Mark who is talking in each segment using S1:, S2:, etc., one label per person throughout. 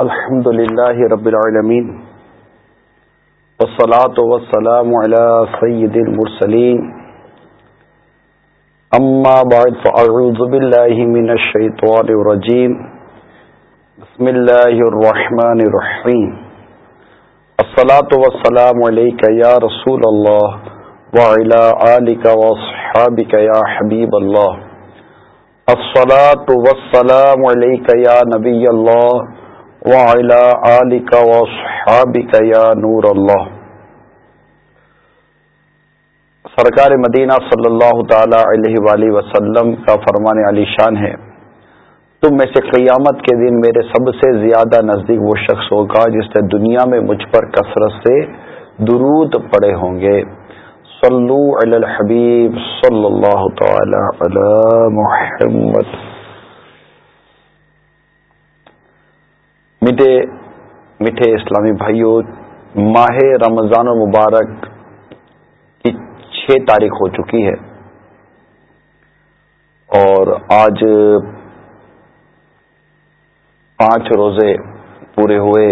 S1: الحمد لله رب العالمين والصلاة والسلام على سيد المرسلين أما بعد فأعوذ بالله من الشيطان الرجيم بسم الله الرحمن الرحيم الصلاة والسلام عليك يا رسول الله وعلى آلك وصحابك يا حبيب الله الصلاة والسلام عليك يا نبي الله وعلى آلك وصحابك يا نور اللہ سرکار مدینہ صلی اللہ تعالی علیہ وآلہ وسلم کا فرمان علی شان ہے، تم میں سے قیامت کے دن میرے سب سے زیادہ نزدیک وہ شخص ہوگا جس نے دنیا میں مجھ پر کثرت سے درود پڑے ہوں گے۔ صلو علی الحبیب صلی اللہ تعالی علی محمد۔ میٹھے میٹھے اسلامی بھائیوں ماہ رمضان المبارک کی چھ تاریخ ہو چکی ہے۔ اور آج پانچ روزے پورے ہوئے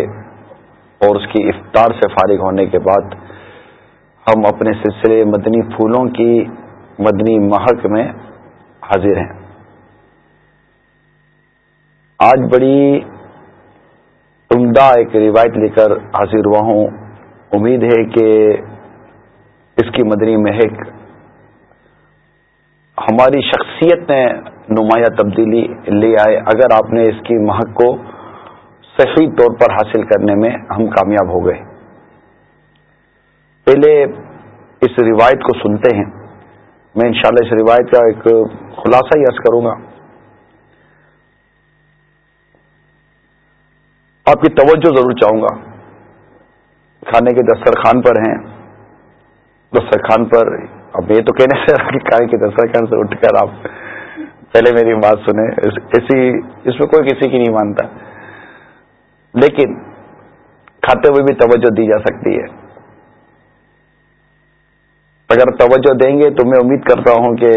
S1: اور اس کی افطار سے فارغ ہونے کے بعد ہم اپنے سلسلے مدنی پھولوں کی مدنی مہک میں حاضر ہیں۔ آج بڑی عمدہ ایک روایت لے کر حاضر ہوا ہوں۔ امید ہے کہ اس کی مدنی مہک ہماری شخصیت میں نمایاں تبدیلی لے آئے۔ اگر آپ نے اس کی مہک کو صحیح طور پر حاصل کرنے میں ہم کامیاب ہو گئے۔ پہلے اس روایت کو سنتے ہیں۔ میں انشاءاللہ اس روایت کا ایک خلاصہ ہی عرض کروں گا۔ آپ کی توجہ ضرور چاہوں گا۔ کھانے کے دسترخوان پر ہیں۔ دسترخوان پر اب یہ تو کہنے سے کھانے کے دسترخوان سے اٹھ کر آپ پہلے میری بات سنیں۔ ایسی اس میں کوئی کسی کی نہیں مانتا۔ لیکن کھاتے ہوئے بھی توجہ دی جا سکتی ہے۔ اگر توجہ دیں گے تو میں امید کرتا ہوں کہ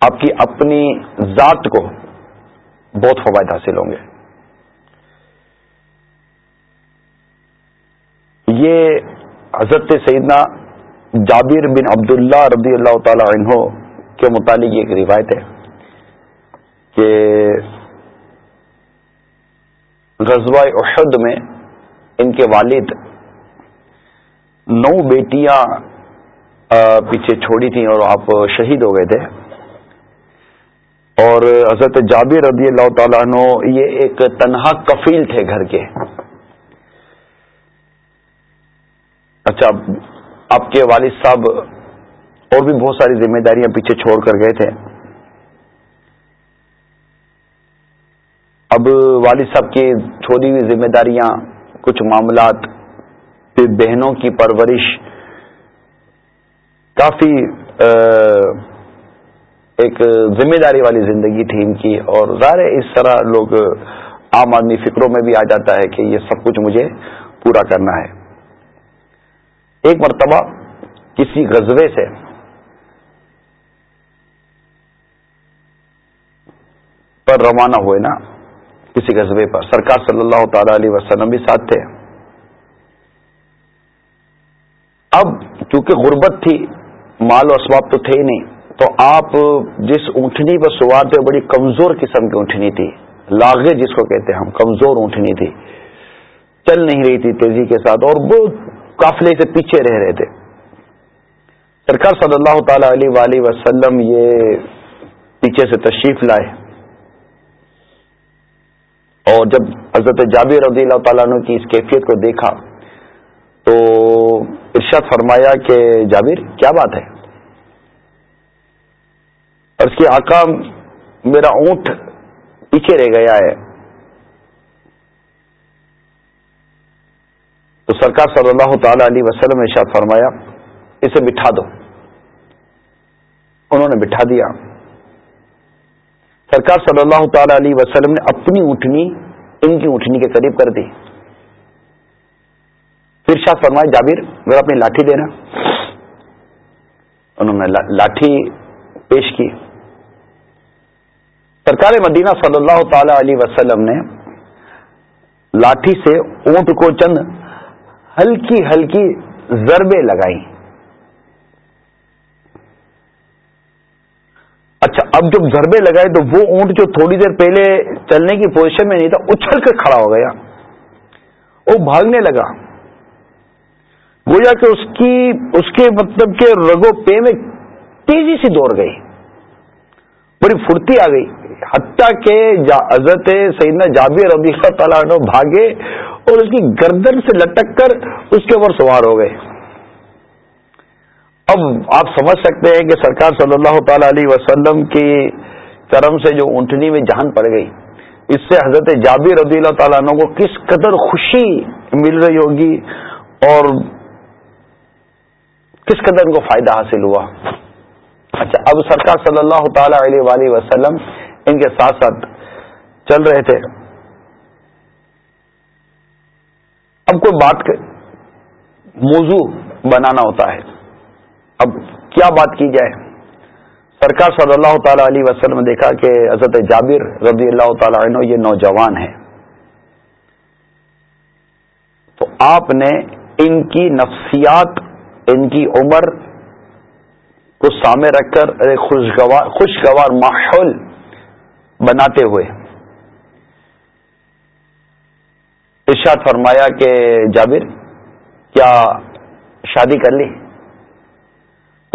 S1: آپ کی اپنی ذات کو بہت فوائد حاصل ہوں گے۔ یہ حضرت سیدنا جابر بن عبداللہ رضی اللہ تعالی عنہ کے متعلق ایک روایت ہے کہ غزوہ احد میں ان کے والد نو بیٹیاں پیچھے چھوڑی تھیں اور آپ شہید ہو گئے تھے۔ اور حضرت جابر رضی اللہ تعالیٰ عنہ، یہ ایک تنہا کفیل تھے گھر کے۔ اچھا آپ کے والد صاحب اور بھی بہت ساری ذمہ داریاں پیچھے چھوڑ کر گئے تھے۔ اب والد صاحب کی چھوڑی ہوئی ذمہ داریاں، کچھ معاملات پھر بہنوں کی پرورش، کافی ایک ذمہ داری والی زندگی تھی ان کی اور ظاہر اس طرح لوگ عام آدمی فکروں میں بھی آ جاتا ہے کہ یہ سب کچھ مجھے پورا کرنا ہے۔ ایک مرتبہ کسی غزبے سے پر روانہ ہوئے نا، کسی غزبے پر، سرکار صلی اللہ تعالی علیہ وسلم بھی ساتھ تھے۔ اب چونکہ غربت تھی، مال و اسباب تو تھے نہیں۔ تو آپ جس اونٹنی پر سوار تھے بڑی کمزور قسم کی اونٹنی تھی۔ لاغے جس کو کہتے ہیں ہم، کمزور اونٹنی تھی۔ چل نہیں رہی تھی تیزی کے ساتھ اور وہ قافلے سے پیچھے رہ رہے تھے۔ سرکار صلی اللہ تعالی علیہ وآلہ وسلم یہ پیچھے سے تشریف لائے۔ اور جب حضرت جابر رضی اللہ تعالیٰ عنہ کی اس کیفیت کو دیکھا تو ارشاد فرمایا کہ جابر، کیا بات ہے؟ اور اس کی آقا میرا اونٹ پیچھے رہ گیا ہے۔ تو سرکار صلی اللہ تعالی علیہ وسلم نے شاید فرمایا، اسے بٹھا دو۔ انہوں نے بٹھا دیا۔ سرکار صلی اللہ تعالی علیہ وسلم نے اپنی اٹھنی ان کی اٹھنی کے قریب کر دی۔ پھر شاہ فرمایا، جابر، میرا اپنی لاٹھی دینا۔ انہوں نے لاٹھی پیش کی۔ سرکار مدینہ صلی اللہ تعالی علیہ وسلم نے لاٹھی سے اونٹ کو چند ہلکی ہلکی ضربے لگائی اچھا اب جب ضربے لگائے تو وہ اونٹ جو تھوڑی دیر پہلے چلنے کی پوزیشن میں نہیں تھا، اچھل کر کھڑا ہو گیا۔ وہ بھاگنے لگا۔ گویا کہ اس کی، اس کے مطلب کہ رگو پے میں تیزی سے دوڑ گئی۔ بڑی پھرتی آ گئی۔ حتیٰ کہ حضرت سیدنا جابر رضی اللہ تعالیٰ عنہ بھاگے اور اس کی گردن سے لٹک کر اس کے اوپر سوار ہو گئے۔ اب آپ سمجھ سکتے ہیں کہ سرکار صلی اللہ تعالی علیہ وسلم کی کرم سے جو اونٹنی میں جان پڑ گئی، اس سے حضرت جابر رضی اللہ تعالیٰ عنہ کو کس قدر خوشی مل رہی ہوگی اور کس قدر ان کو فائدہ حاصل ہوا۔ اچھا اب سرکار صلی اللہ تعالی علیہ وآلہ وسلم ان کے ساتھ ساتھ چل رہے تھے۔ اب کوئی بات موضوع بنانا ہوتا ہے۔ اب کیا بات کی جائے؟ سرکار صلی اللہ تعالی علیہ وسلم نے دیکھا کہ حضرت جابر رضی اللہ تعالی عنہ یہ نوجوان ہے تو آپ نے ان کی نفسیات، ان کی عمر کو سامنے رکھ کر خوشگوار خوشگوار ماحول بناتے ہوئے۔ ارشاد فرمایا کہ جابر، کیا شادی کر لی؟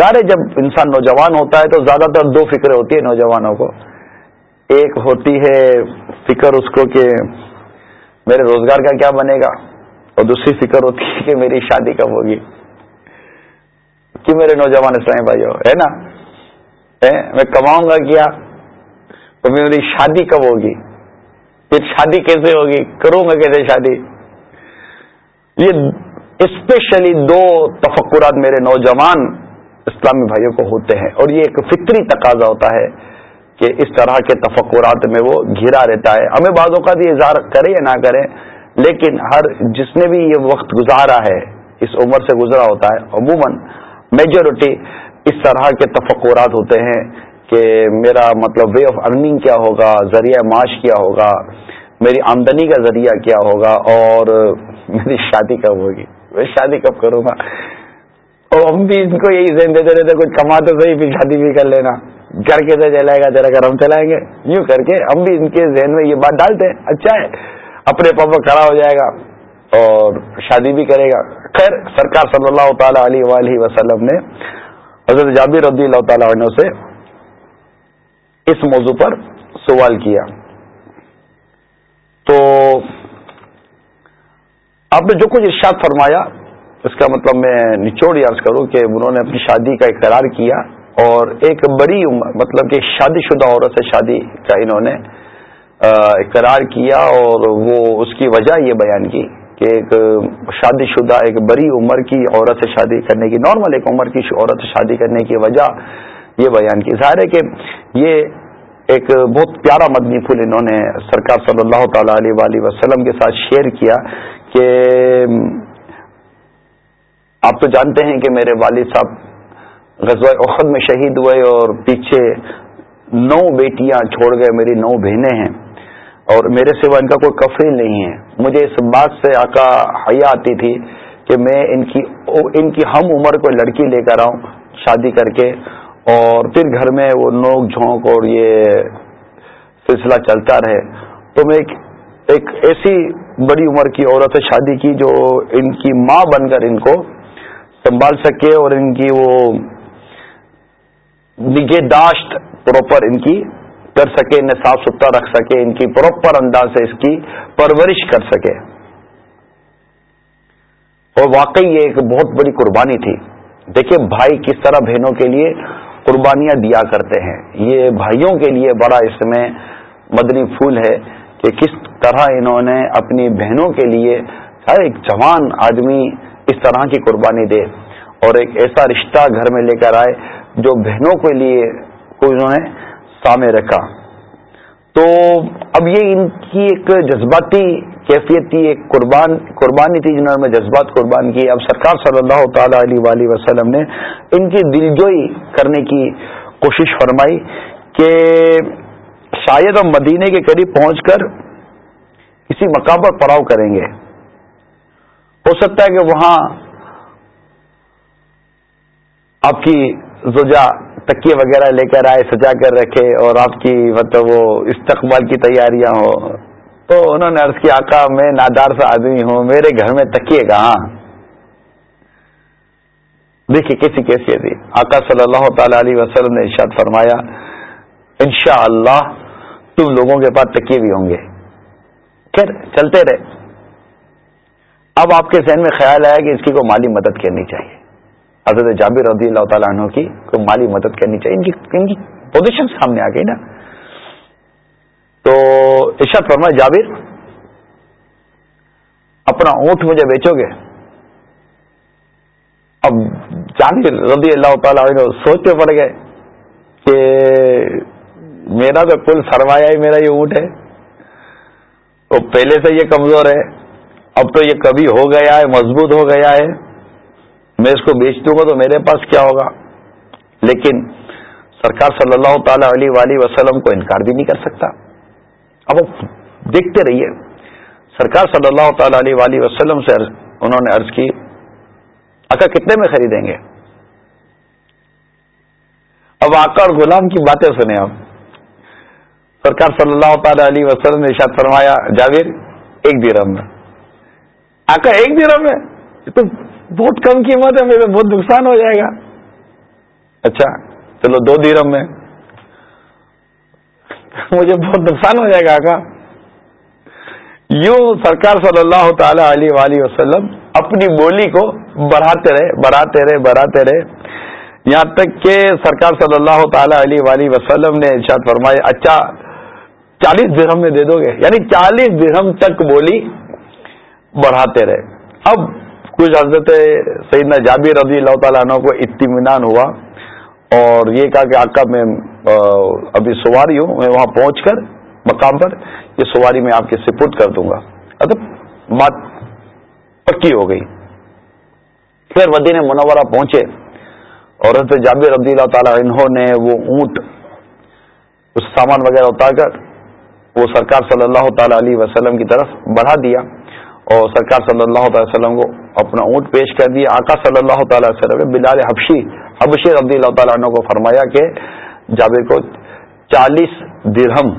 S1: ظاہر جب انسان نوجوان ہوتا ہے تو زیادہ تر دو فکریں ہوتی ہیں نوجوانوں کو۔ ایک ہوتی ہے فکر اس کو کہ میرے روزگار کا کیا بنے گا، اور دوسری فکر ہوتی ہے کہ میری شادی کب ہوگی۔ کہ میرے نوجوان اسلامی بھائی ہو ہے نا؟ میں کماؤں گا کیا؟ تو میری شادی کب ہوگی؟ پھر شادی کیسے ہوگی؟ کروں گا کیسے شادی؟ یہ اسپیشلی دو تفکرات میرے نوجوان اسلامی بھائیوں کو ہوتے ہیں اور یہ ایک فطری تقاضا ہوتا ہے کہ اس طرح کے تفکرات میں وہ گھرا رہتا ہے۔ ہمیں بعض اوقات یہ اظہار کرے یا نہ کرے لیکن ہر جس نے بھی یہ وقت گزارا ہے، اس عمر سے گزرا ہوتا ہے، عموماً میجورٹی اس طرح کے تفکرات ہوتے ہیں۔ کہ میرا مطلب وے آف ارننگ کیا ہوگا، ذریعہ معاش کیا ہوگا، میری آمدنی کا ذریعہ کیا ہوگا اور میری شادی کب ہوگی؟ میں شادی کب کروں گا؟ اور ہم بھی ان کو یہی ذہن دیتے رہتے کچھ کما تو صحیح، پھر شادی بھی کر لینا۔ گھر کیسے چلائے گا تیرا گھر ہم چلائیں گے۔ یوں کر کے ہم بھی ان کے ذہن میں یہ بات ڈالتے ہیں۔ اچھا ہے، اپنے پاپا کھڑا ہو جائے گا اور شادی بھی کرے گا۔ خیر، سرکار صلی اللہ تعالی علیہ وآلہ وسلم نے حضرت جابر رضی اللہ تعالی عنہ سے اس موضوع پر سوال کیا۔ تو آپ نے جو کچھ ارشاد فرمایا، اس کا مطلب میں نچوڑ یارز کروں کہ انہوں نے اپنی شادی کا اقرار کیا اور ایک بڑی عمر مطلب کہ شادی شدہ عورت سے شادی کا انہوں نے اقرار کیا اور وہ اس کی وجہ یہ بیان کی کہ ایک شادی شدہ ایک بڑی عمر کی عورت سے شادی کرنے کی نارمل ایک عمر کی عورت سے شادی کرنے کی وجہ یہ بیان کی۔ ظاہر ہے کہ یہ ایک بہت پیارا مدنی پھول انہوں نے سرکار صلی اللہ تعالی علیہ وآلہ وسلم کے ساتھ شیئر کیا کہ آپ تو جانتے ہیں کہ میرے والد صاحب غزوہ اخد میں شہید ہوئے اور پیچھے نو بیٹیاں چھوڑ گئے، میری نو بہنیں ہیں اور میرے سوا ان کا کوئی کفیل نہیں ہے۔ مجھے اس بات سے آقا حیا آتی تھی کہ میں ان کی ان کی ہم عمر کو لڑکی لے کر آؤں، شادی کر کے اور پھر گھر میں وہ نوک جھونک اور یہ سلسلہ چلتا رہے۔ تو میں ایک ایک ایسی بڑی عمر کی عورت سے شادی کی جو ان کی ماں بن کر ان کو سنبھال سکے اور ان کی وہ نگہداشت پراپر ان کی کر سکے، انہیں صاف ستھرا رکھ سکے، ان کی پراپر انداز سے اس کی پرورش کر سکے۔ اور واقعی یہ ایک بہت بڑی قربانی تھی۔ دیکھیں بھائی کس طرح بہنوں کے لیے قربانیاں دیا کرتے ہیں۔ یہ بھائیوں کے لیے بڑا اس میں مدنی پھول ہے کہ کس طرح انہوں نے اپنی بہنوں کے لیے ہر ایک جوان آدمی اس طرح کی قربانی دے اور ایک ایسا رشتہ گھر میں لے کر آئے جو بہنوں کے لیے انہوں نے سامنے رکھا۔ تو اب یہ ان کی ایک جذباتی کیفیت تھی ایک قربان قربانی تھی جنہوں نے جذبات قربان کی اب سرکار صلی اللہ تعالی علیہ وآلہ وسلم نے ان کی دلجوئی کرنے کی کوشش فرمائی کہ شاید ہم مدینے کے قریب پہنچ کر کسی مقام پر پڑاؤ کریں گے۔ ہو سکتا ہے کہ وہاں آپ کی زوجا تکیے وغیرہ لے کر آئے، سجا کر رکھے اور آپ کی مطلب وہ استقبال کی تیاریاں ہو تو انہوں نے عرض کی آقا، میں نادار سے آدمی ہوں، میرے گھر میں تکیے کہاں؟ دیکھیے کسی کیسی تھی آقا صلی اللہ تعالی علیہ وسلم نے ارشاد فرمایا، انشاءاللہ تم لوگوں کے پاس تکیے بھی ہوں گے۔ خیر، چلتے رہے۔ اب آپ کے ذہن میں خیال آیا کہ اس کی کوئی مالی مدد کرنی چاہیے۔ حضرت جابر رضی اللہ تعالیٰ عنہ کی کوئی مالی مدد کرنی چاہیے۔ ان کی ان کی پوزیشن سامنے آ گئی نا۔ ارشاد فرما جابر، اپنا اونٹ مجھے بیچو گے۔ اب جابر رضی اللہ تعالیٰ عنہ سوچتے پڑ گئے کہ میرا تو کل سرمایہ ہی میرا یہ اونٹ ہے۔ تو پہلے سے یہ کمزور ہے، اب تو یہ کبھی ہو گیا ہے، مضبوط ہو گیا ہے۔ میں اس کو بیچ دوں گا تو میرے پاس کیا ہوگا؟ لیکن سرکار صلی اللہ تعالی علیہ وسلم کو انکار بھی نہیں کر سکتا۔ اب دیکھتے رہیے۔ سرکار صلی اللہ تعالی علیہ وسلم سے انہوں نے عرض کی، آقا کتنے میں خریدیں گے؟ اب آقا اور غلام کی باتیں سنیں اب سرکار صلی اللہ تعالی علیہ وسلم نے ارشاد فرمایا، جاوید، ایک دیرم میں۔ آقا، ایک دن میں؟ تو بہت کم قیمت ہے، میرے بہت نقصان ہو جائے گا۔ اچھا چلو دو دیرم میں۔ مجھے بہت نقصان ہو جائے گا آقا۔ یوں سرکار صلی اللہ تعالی علیہ وآلہ وسلم اپنی بولی کو بڑھاتے رہے بڑھاتے رہے بڑھاتے رہے۔ یہاں تک کہ سرکار صلی اللہ تعالی علیہ وآلہ وسلم نے ارشاد فرمائے اچھا چالیس درہم میں دے دو گے۔ یعنی چالیس درہم تک بولی بڑھاتے رہے۔ اب کچھ حضرت سیدنا جابر رضی اللہ تعالیٰ عنہ کو اطمینان ہوا۔ اور یہ کہا کہ آقا میں ابھی سواری ہوں، میں وہاں پہنچ کر مقام پر یہ سواری میں آپ کے سپرد کر دوں گا۔ مطلب بات پکی ہو گئی۔ پھر مدینہ منورہ پہنچے اور حضرت جابر رضی اللہ تعالیٰ عنہ نے وہ اونٹ، اس سامان وغیرہ اتار کر وہ سرکار صلی اللہ تعالی علیہ وسلم کی طرف بڑھا دیا اور سرکار صلی اللہ تعالی وسلم کو اپنا اونٹ پیش کر دیا۔ آقا صلی اللہ تعالی وسلم بلال حبشی حبشی رضی اللہ تعالیٰ عنہ کو فرمایا کہ جابر کو چالیس درہم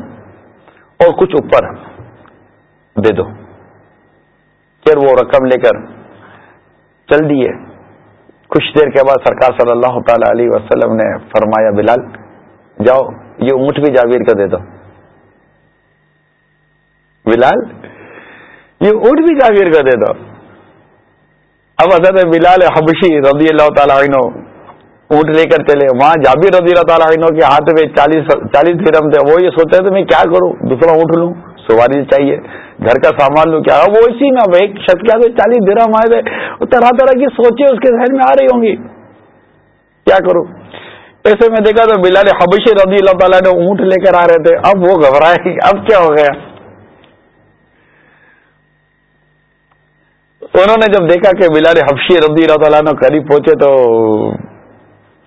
S1: اور کچھ اوپر دے دو۔ پھر وہ رقم لے کر چل دیے۔ کچھ دیر کے بعد سرکار صلی اللہ تعالی علیہ وسلم نے فرمایا، بلال، جاؤ، یہ اونٹ بھی جاویر کا دے دو۔ بلال، یہ اونٹ بھی جاگیر کا دے دو۔ اب حضرت بلال حبشی رضی اللہ تعالیٰ عنہ اونٹ لے کر چلے۔ وہاں جابر رضی اللہ تعالیٰ عنہ کے ہاتھ میں چالیس چالیس درم تھے۔ وہ یہ سوچتے تھے، میں کیا کروں؟ دوسرا اونٹ لوں، سواری چاہیے، گھر کا سامان لوں، کیا؟ وہ اسی نا ایک شخص کیا چالیس درم آئے تھے۔ طرح طرح کی سوچیں اس کے ذہن میں آ رہی ہوں گی۔ کیا کروں؟ ایسے میں دیکھا تو بلال حبشی رضی اللہ تعالیٰ نے اونٹ لے کر آ رہے تھے۔ اب وہ گھبرائے اب کیا ہو گیا؟ انہوں نے جب دیکھا کہ بلال حفشی رضی اللہ تعالیٰ نے قریب پہنچے تو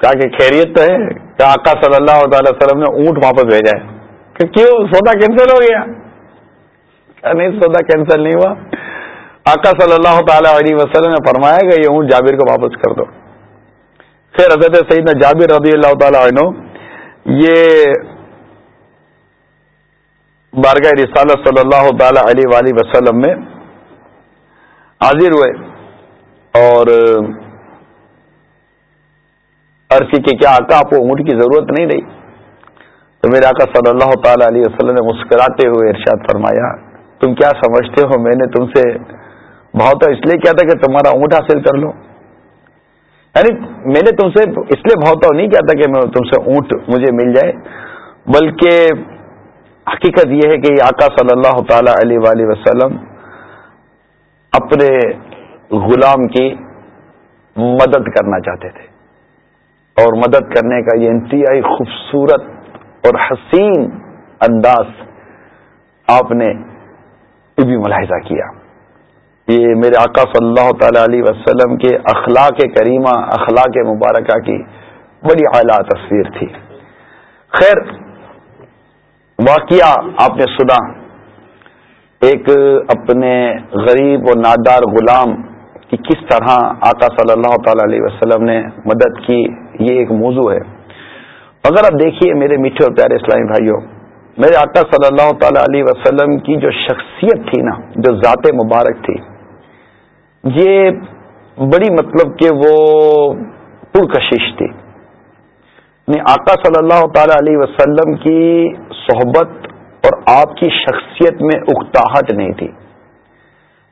S1: کہا کہ خیریت تو ہے کہ آقا صلی اللہ تعالی وسلم نے اونٹ واپس بھیجا ہے۔ کہ کیوں؟ سودا کینسل ہو گیا۔ نہیں، سودا کینسل نہیں ہوا۔ آقا صلی اللہ تعالی علیہ وسلم نے فرمایا کہ یہ اونٹ جابر کو واپس کر دو۔ پھر حضرت سعید جابر رضی اللہ تعالی عنہ یہ بارگاہ رسالت صلی اللہ تعالی علیہ وسلم میں حاضر ہوئے اور عرض کی کیا آقا آپ کو اونٹ کی ضرورت نہیں رہی؟ تو میرے آقا صلی اللہ تعالی علیہ وسلم نے مسکراتے ہوئے ارشاد فرمایا، تم کیا سمجھتے ہو؟ میں نے تم سے بہت اس لیے کیا تھا کہ تمہارا اونٹ حاصل کر لو۔ یعنی میں نے تم سے اس لیے بہت نہیں کیا تھا کہ میں تم سے اونٹ مجھے مل جائے، بلکہ حقیقت یہ ہے کہ آقا صلی اللہ تعالی علیہ وسلم اپنے غلام کی مدد کرنا چاہتے تھے۔ اور مدد کرنے کا یہ انتہائی خوبصورت اور حسین انداز آپ نے بھی ملاحظہ کیا۔ یہ میرے آقا صلی اللہ تعالی علیہ وسلم کے اخلاق کریمہ، اخلاق مبارکہ کی بڑی اعلیٰ تصویر تھی۔ خیر، واقعہ آپ نے سنا۔ ایک اپنے غریب اور نادار غلام کی کس طرح آقا صلی اللہ تعالی علیہ وسلم نے مدد کی، یہ ایک موضوع ہے۔ اگر آپ دیکھیے میرے میٹھے اور پیارے اسلامی بھائیوں، میرے آقا صلی اللہ تعالی علیہ وسلم کی جو شخصیت تھی نا، جو ذات مبارک تھی، یہ بڑی مطلب کہ وہ پرکشش تھی۔ آقا صلی اللہ تعالی علیہ وسلم کی صحبت اور آپ کی شخصیت میں اکتاہٹ نہیں تھی۔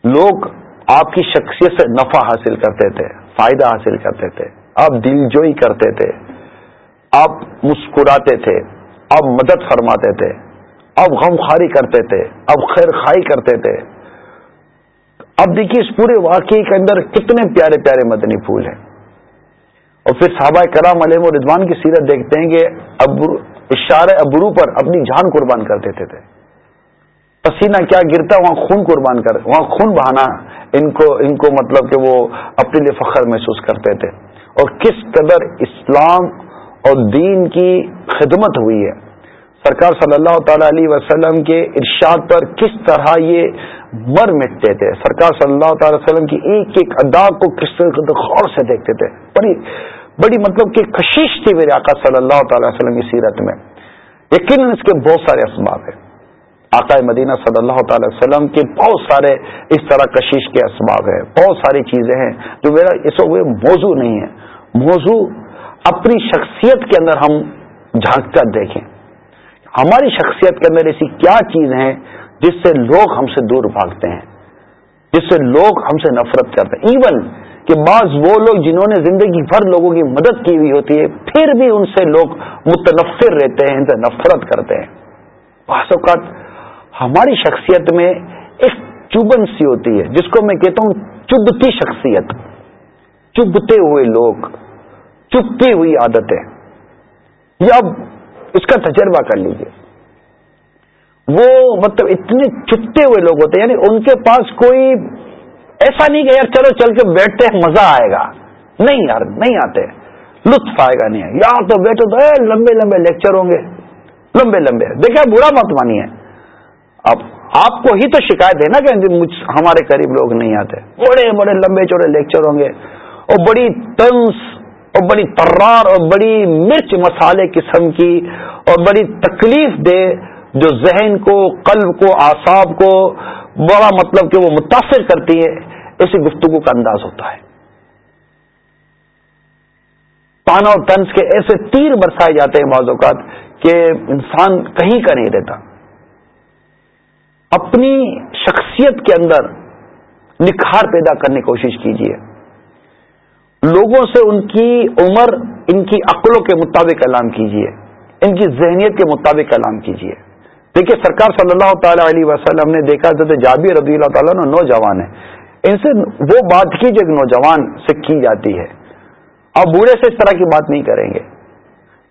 S1: لوگ آپ کی شخصیت سے نفع حاصل کرتے تھے، فائدہ حاصل کرتے تھے، آپ دل جوئی کرتے تھے، آپ مسکراتے تھے، آپ مدد فرماتے تھے اب غم خاری کرتے تھے اب خیر خائی کرتے تھے۔ اب دیکھیے، اس پورے واقعے کے اندر کتنے پیارے پیارے مدنی پھول ہیں۔ اور پھر صحابہ کرام علیہ و رضوان کی سیرت دیکھتے ہیں کہ ابرو اشارے ابرو پر اپنی جان قربان کر دیتے تھے۔ پسینہ کیا گرتا، وہاں خون قربان کر، وہاں خون بہانا ان کو ان کو مطلب کہ وہ اپنے لیے فخر محسوس کرتے تھے۔ اور کس قدر اسلام اور دین کی خدمت ہوئی ہے۔ سرکار صلی اللہ تعالی علیہ وسلم کے ارشاد پر کس طرح یہ مر مٹتے تھے۔ سرکار صلی اللہ تعالی وسلم کی ایک ایک ادا کو کس طرح غور سے دیکھتے تھے۔ بڑی بڑی مطلب کہ کشش تھی میرے آقا صلی اللہ تعالی وسلم کی سیرت میں۔ یقیناً اس کے بہت سارے اسباب ہیں۔ آقا مدینہ صلی اللہ تعالی وسلم کے بہت سارے اس طرح کشش کے اسباب ہیں، بہت ساری چیزیں ہیں جو میرا اس وقت موضوع نہیں ہے۔ موضوع اپنی شخصیت کے اندر ہم جھانک کر دیکھیں۔ ہماری شخصیت کے اندر ایسی کیا چیز ہیں جس سے لوگ ہم سے دور بھاگتے ہیں، جس سے لوگ ہم سے نفرت کرتے ہیں۔ ایون کہ بعض وہ لوگ جنہوں نے زندگی بھر لوگوں کی مدد کی ہوئی ہوتی ہے، پھر بھی ان سے لوگ متنفر رہتے ہیں، ان سے نفرت کرتے ہیں۔ بعض اوقات ہماری شخصیت میں ایک چبن سی ہوتی ہے، جس کو میں کہتا ہوں چبتی شخصیت۔ چبتے ہوئے لوگ چپتی ہوئی عادتیں۔ یا اب اس کا تجربہ کر لیجیے وہ مطلب اتنے چپتے ہوئے لوگ ہوتے ہیں یعنی ان کے پاس کوئی ایسا نہیں کہ یار چلو چل کے بیٹھتے ہیں، مزہ آئے گا۔ نہیں یار، نہیں آتے۔ لطف آئے گا نہیں۔ یار تو بیٹھو تو، اے لمبے لمبے لیکچر ہوں گے۔ لمبے لمبے۔ دیکھیں، برا مت مانیے۔ اب آپ کو ہی تو شکایت ہے نا کہ ہمارے قریب لوگ نہیں آتے۔ بڑے بڑے لمبے چوڑے لیکچر ہوں گے۔ اور بڑی تنس اور بڑی ترار، اور بڑی مرچ مسالے قسم کی، اور بڑی تکلیف دے جو ذہن کو، قلب کو آساب کو بڑا مطلب کہ وہ متاثر کرتی ہے ایسی گفتگو کا انداز ہوتا ہے۔ پانا اور طنز کے ایسے تیر برسائے جاتے ہیں بعض اوقات کہ انسان کہیں کا نہیں رہتا۔ اپنی شخصیت کے اندر نکھار پیدا کرنے کی کوشش کیجیے لوگوں سے ان کی عمر، ان کی عقلوں کے مطابق اعلان کیجیے ان کی ذہنیت کے مطابق اعلان کیجیے دیکھیے سرکار صلی اللہ تعالی علیہ وسلم نے دیکھا، حضرت جابی رضی اللہ تعالیٰ نے نوجوان ہیں۔ ان سے وہ بات کی جو ایک نوجوان سے کی جاتی ہے۔ آپ بوڑھے سے اس طرح کی بات نہیں کریں گے۔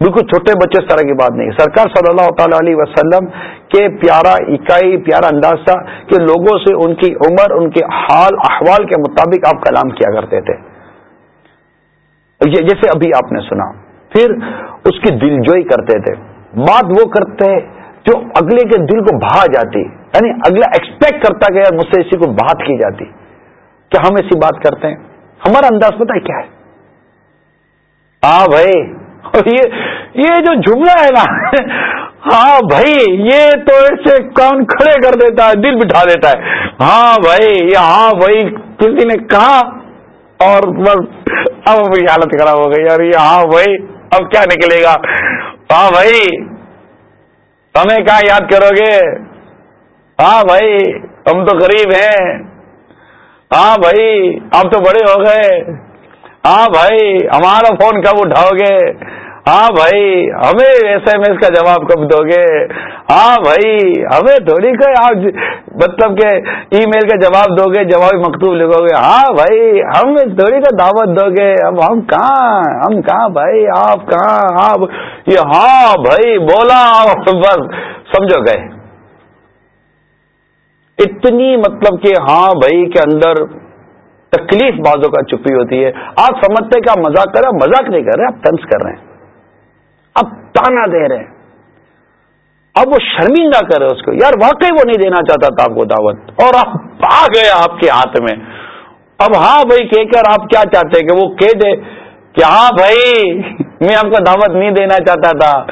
S1: بالکل چھوٹے بچے اس طرح کی بات نہیں سرکار صلی اللہ تعالی علیہ وسلم کے پیارا اکائی، پیارا انداز تھا کہ لوگوں سے ان کی عمر، ان کے حال، احوال کے مطابق آپ کلام کیا کرتے تھے۔ جیسے ابھی آپ نے سنا۔ پھر اس کی دل جوئی کرتے تھے۔ بات وہ کرتے جو اگلے کے دل کو بہا جاتی۔ یعنی اگلا ایکسپیکٹ کرتا گیا مجھ سے اسی کو بات کی جاتی۔ کیا ہم ایسی بات کرتے ہیں؟ ہمارا انداز پتہ کیا ہے؟ ہاں بھائی یہ یہ جو جملہ ہے نا ہاں بھائی، یہ تو ایسے کان کھڑے کر دیتا ہے، دل بٹھا دیتا ہے۔ ہاں بھائی یہ ہاں بھائی، کسی نے کہا اور بس اب میری حالت خراب ہو گئی یار یہ ہاں بھائی، اب کیا نکلے گا؟ ہاں بھائی، ہمیں کیا یاد کرو گے؟ ہاں بھائی، ہم تو غریب ہیں۔ ہاں بھائی اب تو بڑے ہو گئے۔ ہاں بھائی، ہمارا فون کب اٹھاؤ گے؟ ہاں بھائی، ہمیں ایس ایم ایس کا جواب کب دو گے؟ ہاں بھائی، ہمیں تھوڑی کہ آپ مطلب کہ ای میل کا جواب دو گے، جواب مکتوب لکھو گے۔ ہاں بھائی، ہم تھوڑی کا دعوت دو گے۔ اب ہم کہاں ہم کہاں بھائی؟ آپ کہاں؟ آپ، یہ ہاں بھائی، بولا۔ بس، سمجھو گئے۔ اتنی مطلب کہ ہاں بھائی کے اندر تکلیف بازوں کا چپی ہوتی ہے۔ آپ سمجھتے کہ آپ مذاق کر رہے مذاق نہیں کر رہے، آپ تنس کر رہے ہیں۔ اب تانا دے رہے ہیں۔ اب وہ شرمندہ کرے اس کو۔ یار واقعی وہ نہیں دینا چاہتا تھا آپ کو دعوت۔ اور آپ آ گیا آپ کے ہاتھ میں۔ اب ہاں بھائی کہہ کر آپ کیا چاہتے ہیں کہ وہ کہہ دے کہ ہاں بھائی، میں آپ کو دعوت نہیں دینا چاہتا تھا۔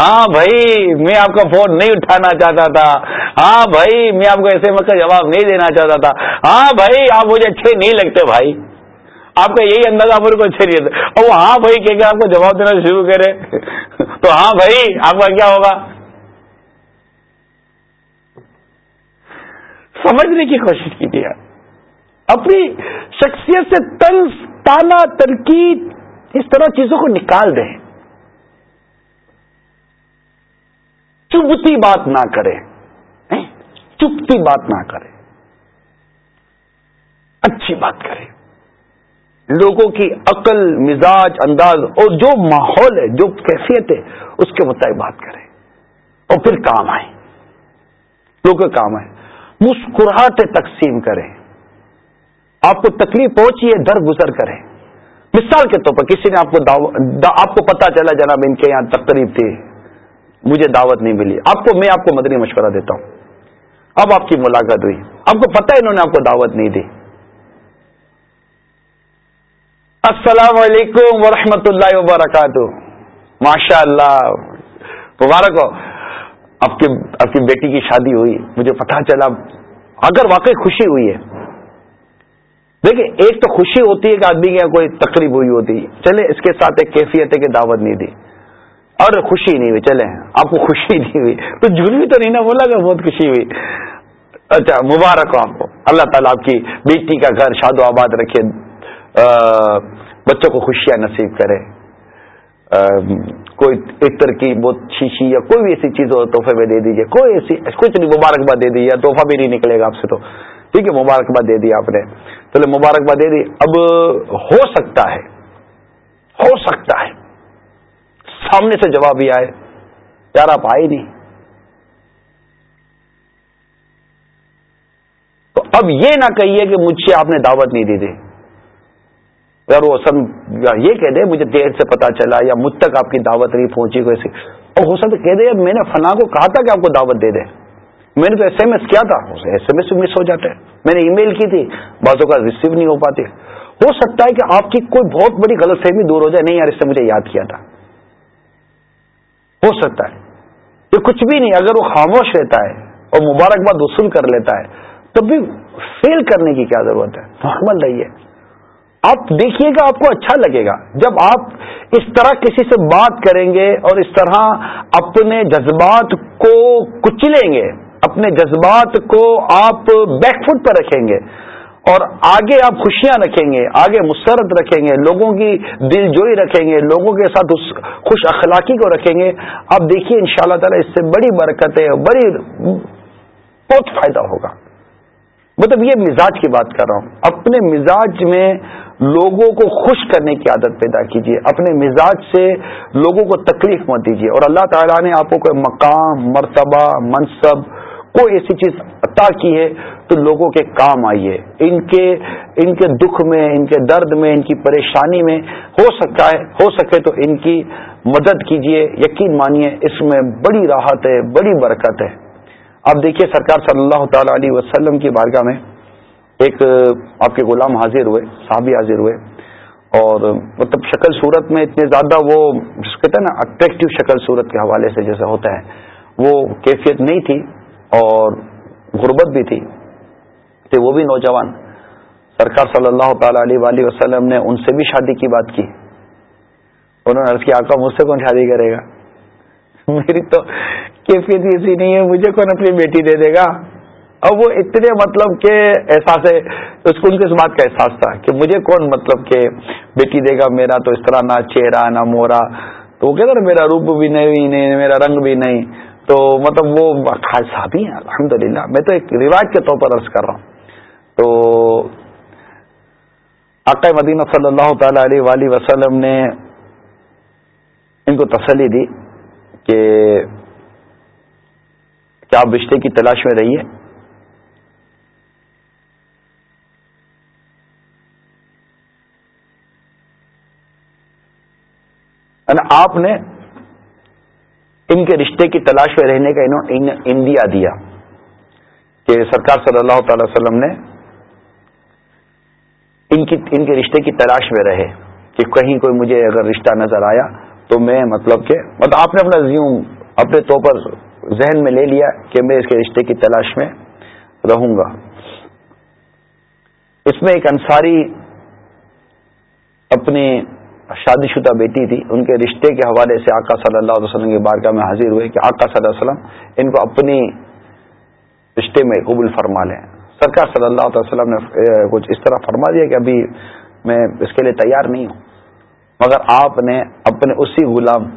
S1: ہاں بھائی، میں آپ کا فون نہیں اٹھانا چاہتا تھا۔ ہاں بھائی، میں آپ کو ایسے وقت جواب نہیں دینا چاہتا تھا۔ ہاں بھائی، آپ مجھے اچھے نہیں لگتے بھائی۔ آپ کا یہی اندازہ میرے کو اچھے نہیں اور وہ ہاں بھائی کہ آپ کو جواب دینا شروع کرے تو ہاں بھائی، آپ کا کیا ہوگا؟ سمجھنے کی کوشش کیجیے اپنی شخصیت سے طنز تانا تنقید اس طرح چیزوں کو نکال دیں۔ چبتی بات نہ کرے چپتی بات نہ کرے اچھی بات کرے لوگوں کی عقل، مزاج، انداز اور جو ماحول ہے، جو کیفیت ہے، اس کے مطابق بات کرے اور پھر کام آئے لوگوں کا کام آئے۔ مسکراہٹیں تقسیم کریں۔ آپ کو تکلیف پہنچی ہے، در گزر کریں۔ مثال کے طور پر کسی نے آپ کو آپ کو پتا چلا جناب ان کے یہاں تقریب تھی، مجھے دعوت نہیں ملی۔ آپ کو، میں آپ کو مدنی مشورہ دیتا ہوں۔ اب آپ کی ملاقات ہوئی۔ آپ کو پتا انہوں نے آپ کو دعوت نہیں دی۔ السلام علیکم ورحمۃ اللہ وبرکاتہ۔ ماشاء اللہ مبارک ہو۔ آپ کی آپ کی بیٹی کی شادی ہوئی، مجھے پتا چلا۔ اگر واقعی خوشی ہوئی ہے۔ دیکھیں، ایک تو خوشی ہوتی ہے کہ آدمی کے کوئی تقریب ہوئی ہوتی۔ چلے اس کے ساتھ ایک کیفیت ہے کہ دعوت نہیں دی۔ اور خوشی نہیں ہوئی چلے آپ کو خوشی نہیں ہوئی۔ تو جھولی تو نہیں نا بولا کہ بہت خوشی ہوئی۔ اچھا مبارک ہو آپ کو۔ اللہ تعالیٰ آپ کی بیٹی کا گھر شاد و آباد رکھے۔ بچوں کو خوشیاں نصیب کرے۔ کوئی عطر کی بہت شیشی یا کوئی بھی ایسی چیز ہو، تحفے میں دے دیجیے کوئی ایسی، کچھ نہیں، مبارکباد دے دیجیے تحفہ بھی نہیں نکلے گا آپ سے تو۔ ٹھیک ہے، مبارکباد دے دی آپ نے۔ چلے مبارکباد دے دی۔ اب ہو سکتا ہے، ہو سکتا ہے۔ سامنے سے جواب ہی آئے۔ یار، آپ آئے نہیں۔ تو اب یہ نہ کہیے کہ مجھ سے آپ نے دعوت نہیں دی تھی۔ اگر وہ سن یہ کہہ دے، مجھے دیر سے پتا چلا یا مجھ تک آپ کی دعوت نہیں پہنچی کوئی اور ہو سکتا کہہ دے میں نے فلاں کو کہا تھا کہ آپ کو دعوت دے دے۔ میں نے تو ایس ایم ایس کیا تھا۔ ایس ایم ایس مس ہو جاتا ہے میں نے ای میل کی تھی۔ بازوں کا ریسیو نہیں ہو پاتی۔ ہو سکتا ہے کہ آپ کی کوئی بہت بڑی غلط فہمی دور ہو جائے۔ نہیں یار، اس سے مجھے یاد کیا تھا۔ ہو سکتا ہے۔ یہ کچھ بھی نہیں، اگر وہ خاموش رہتا ہے اور مبارکباد وصول کر لیتا ہے، تب بھی فیل کرنے کی کیا ضرورت ہے؟ نارمل رہیے۔ آپ دیکھیے گا آپ کو اچھا لگے گا۔ جب آپ اس طرح کسی سے بات کریں گے اور اس طرح اپنے جذبات کو کچلیں گے، اپنے جذبات کو آپ بیک فٹ پر رکھیں گے اور آگے آپ خوشیاں رکھیں گے، آگے مسرت رکھیں گے، لوگوں کی دل جوئی رکھیں گے، لوگوں کے ساتھ اس خوش اخلاقی کو رکھیں گے، آپ دیکھیے ان شاء اللہ تعالی اس سے بڑی برکتیں بڑی بہت فائدہ ہوگا۔ مطلب یہ مزاج کی بات کر رہا ہوں۔ اپنے مزاج میں لوگوں کو خوش کرنے کی عادت پیدا کیجیے، اپنے مزاج سے لوگوں کو تکلیف مت دیجیے۔ اور اللہ تعالیٰ نے آپ کو مقام، مرتبہ، منصب، کوئی ایسی چیز عطا کی ہے تو لوگوں کے کام آئیے۔ ان کے ان کے دکھ میں، ان کے درد میں، ان کی پریشانی میں ہو سکتا ہے، ہو سکے تو ان کی مدد کیجیے۔ یقین مانیے، اس میں بڑی راحت ہے، بڑی برکت ہے۔ اب دیکھیے سرکار صلی اللہ تعالی علیہ وسلم کی بارگاہ میں ایک، آپ کے غلام حاضر ہوئے، صحابی حاضر ہوئے، اور مطلب شکل صورت میں اتنے زیادہ وہ جس کہتے ہیں نا اٹریکٹیو شکل صورت کے حوالے سے جیسا ہوتا ہے، وہ کیفیت نہیں تھی اور غربت بھی تھی تھے وہ بھی نوجوان۔ سرکار صلی اللہ تعالی علیہ وآلہ وسلم نے ان سے بھی شادی کی بات کی۔ انہوں نے عرض کیا، آقا، مجھ سے کون شادی کرے گا؟ میری تو کیفیت ایسی نہیں ہے، مجھے کون اپنی بیٹی دے دے گا؟ اب وہ اتنے مطلب کہ احساس ہے، اس کو ان کو اس بات کا احساس تھا کہ مجھے کون مطلب کہ بیٹی دے گا میرا تو اس طرح نہ چہرہ، نہ مورا تو وہ کہتا نا میرا روپ بھی نہیں میرا رنگ بھی نہیں۔ تو مطلب وہ خاص ہیں الحمد للہ میں تو ایک رواج کے طور پر عرض کر رہا ہوں۔ تو عقائے مدینہ صلی اللہ تعالی علیہ وآلہ وسلم نے ان کو تسلی دی کہ کیا آپ رشتے کی تلاش میں رہیے؟ آپ نے ان کے رشتے کی تلاش میں رہنے کا انہوں اندیا دیا کہ سرکار صلی اللہ تعالی وسلم نے ان کی ان کے رشتے کی تلاش میں رہے کہ کہیں کوئی مجھے اگر رشتہ نظر آیا تو میں مطلب کہ مطلب آپ نے اپنا زیوم اپنے طور پر ذہن میں لے لیا کہ میں اس کے رشتے کی تلاش میں رہوں گا۔ اس میں ایک انصاری اپنی شادی شدہ بیٹی تھی، ان کے رشتے کے حوالے سے آقا صلی اللہ علیہ وسلم کی بارگاہ میں حاضر ہوئے کہ آقا صلی اللہ علیہ وسلم ان کو اپنی رشتے میں قبول فرما لیں۔ سرکار صلی اللہ علیہ وسلم نے کچھ اس طرح فرما دیا کہ ابھی میں اس کے لیے تیار نہیں ہوں۔ مگر آپ نے اپنے اسی غلام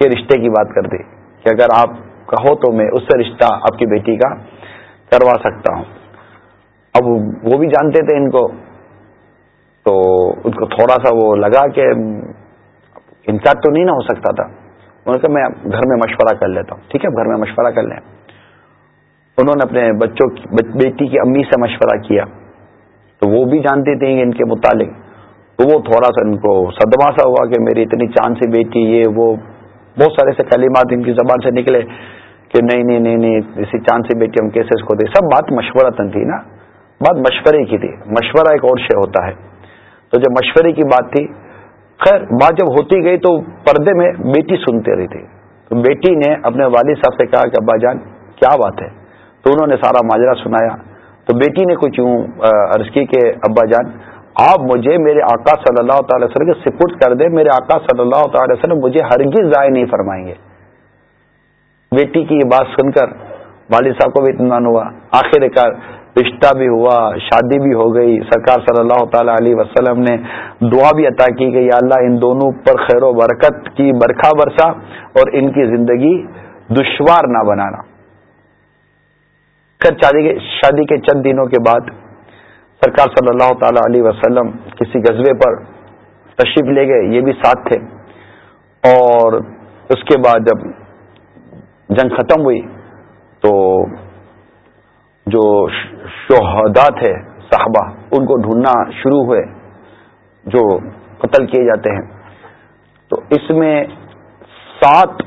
S1: کے رشتے کی بات کر دی کہ اگر آپ کہو تو میں اس سے رشتہ آپ کی بیٹی کا کروا سکتا ہوں۔ اب وہ بھی جانتے تھے ان کو۔ تو ان کو تھوڑا سا وہ لگا کہ انکار تو نہیں نہ ہو سکتا تھا۔ انہوں نے کہا، میں گھر میں مشورہ کر لیتا ہوں۔ ٹھیک ہے گھر میں مشورہ کر لیں۔ انہوں نے اپنے بچوں کی بیٹی کی امی سے مشورہ کیا۔ تو وہ بھی جانتے تھے ان کے متعلق۔ تو وہ تھوڑا سا ان کو صدمہ سا ہوا کہ میری اتنی چاند سی بیٹی، یہ وہ بہت سارے سے کلمات ان کی زبان سے نکلے کہ نہیں نہیں نہیں نہیں اسی چاند سی بیٹی ہم کیسے اس کو دے؟ سب بات مشورہ تن تھی نا۔ بات مشورے کی تھی۔ مشورہ ایک اور شے ہوتا ہے۔ تو جب مشورے کی بات تھی، خیر، بات جب ہوتی گئی تو پردے میں بیٹی سنتے رہی تھی تو بیٹی نے اپنے والد صاحب سے کہا کہ ابا جان، کیا بات ہے؟ تو انہوں نے سارا ماجرا سنایا۔ تو بیٹی نے کچھ یوں عرض کی کہ ابا جان، آپ مجھے میرے آقا صلی اللہ تعالی وسلم کے سپرد کر دیں، میرے آقا صلی اللہ تعالی وسلم مجھے ہرگز ضائع نہیں فرمائیں گے۔ بیٹی کی یہ بات سن کر والد صاحب کو بھی اطمینان ہوا۔ آخر کار رشتہ بھی ہوا، شادی بھی ہو گئی۔ سرکار صلی اللہ تعالی علیہ وسلم نے دعا بھی عطا کی کہ یا اللہ ان دونوں پر خیر و برکت کی برکھا برسا اور ان کی زندگی دشوار نہ بنانا۔ شادی کے چند دنوں کے بعد سرکار صلی اللہ تعالی علیہ وسلم کسی غزبے پر تشریف لے گئے۔ یہ بھی ساتھ تھے۔ اور اس کے بعد جب جنگ ختم ہوئی تو جو شہدا تھے، صحابہ، ان کو ڈھونڈنا شروع ہوئے، جو قتل کیے جاتے ہیں۔ تو اس میں سات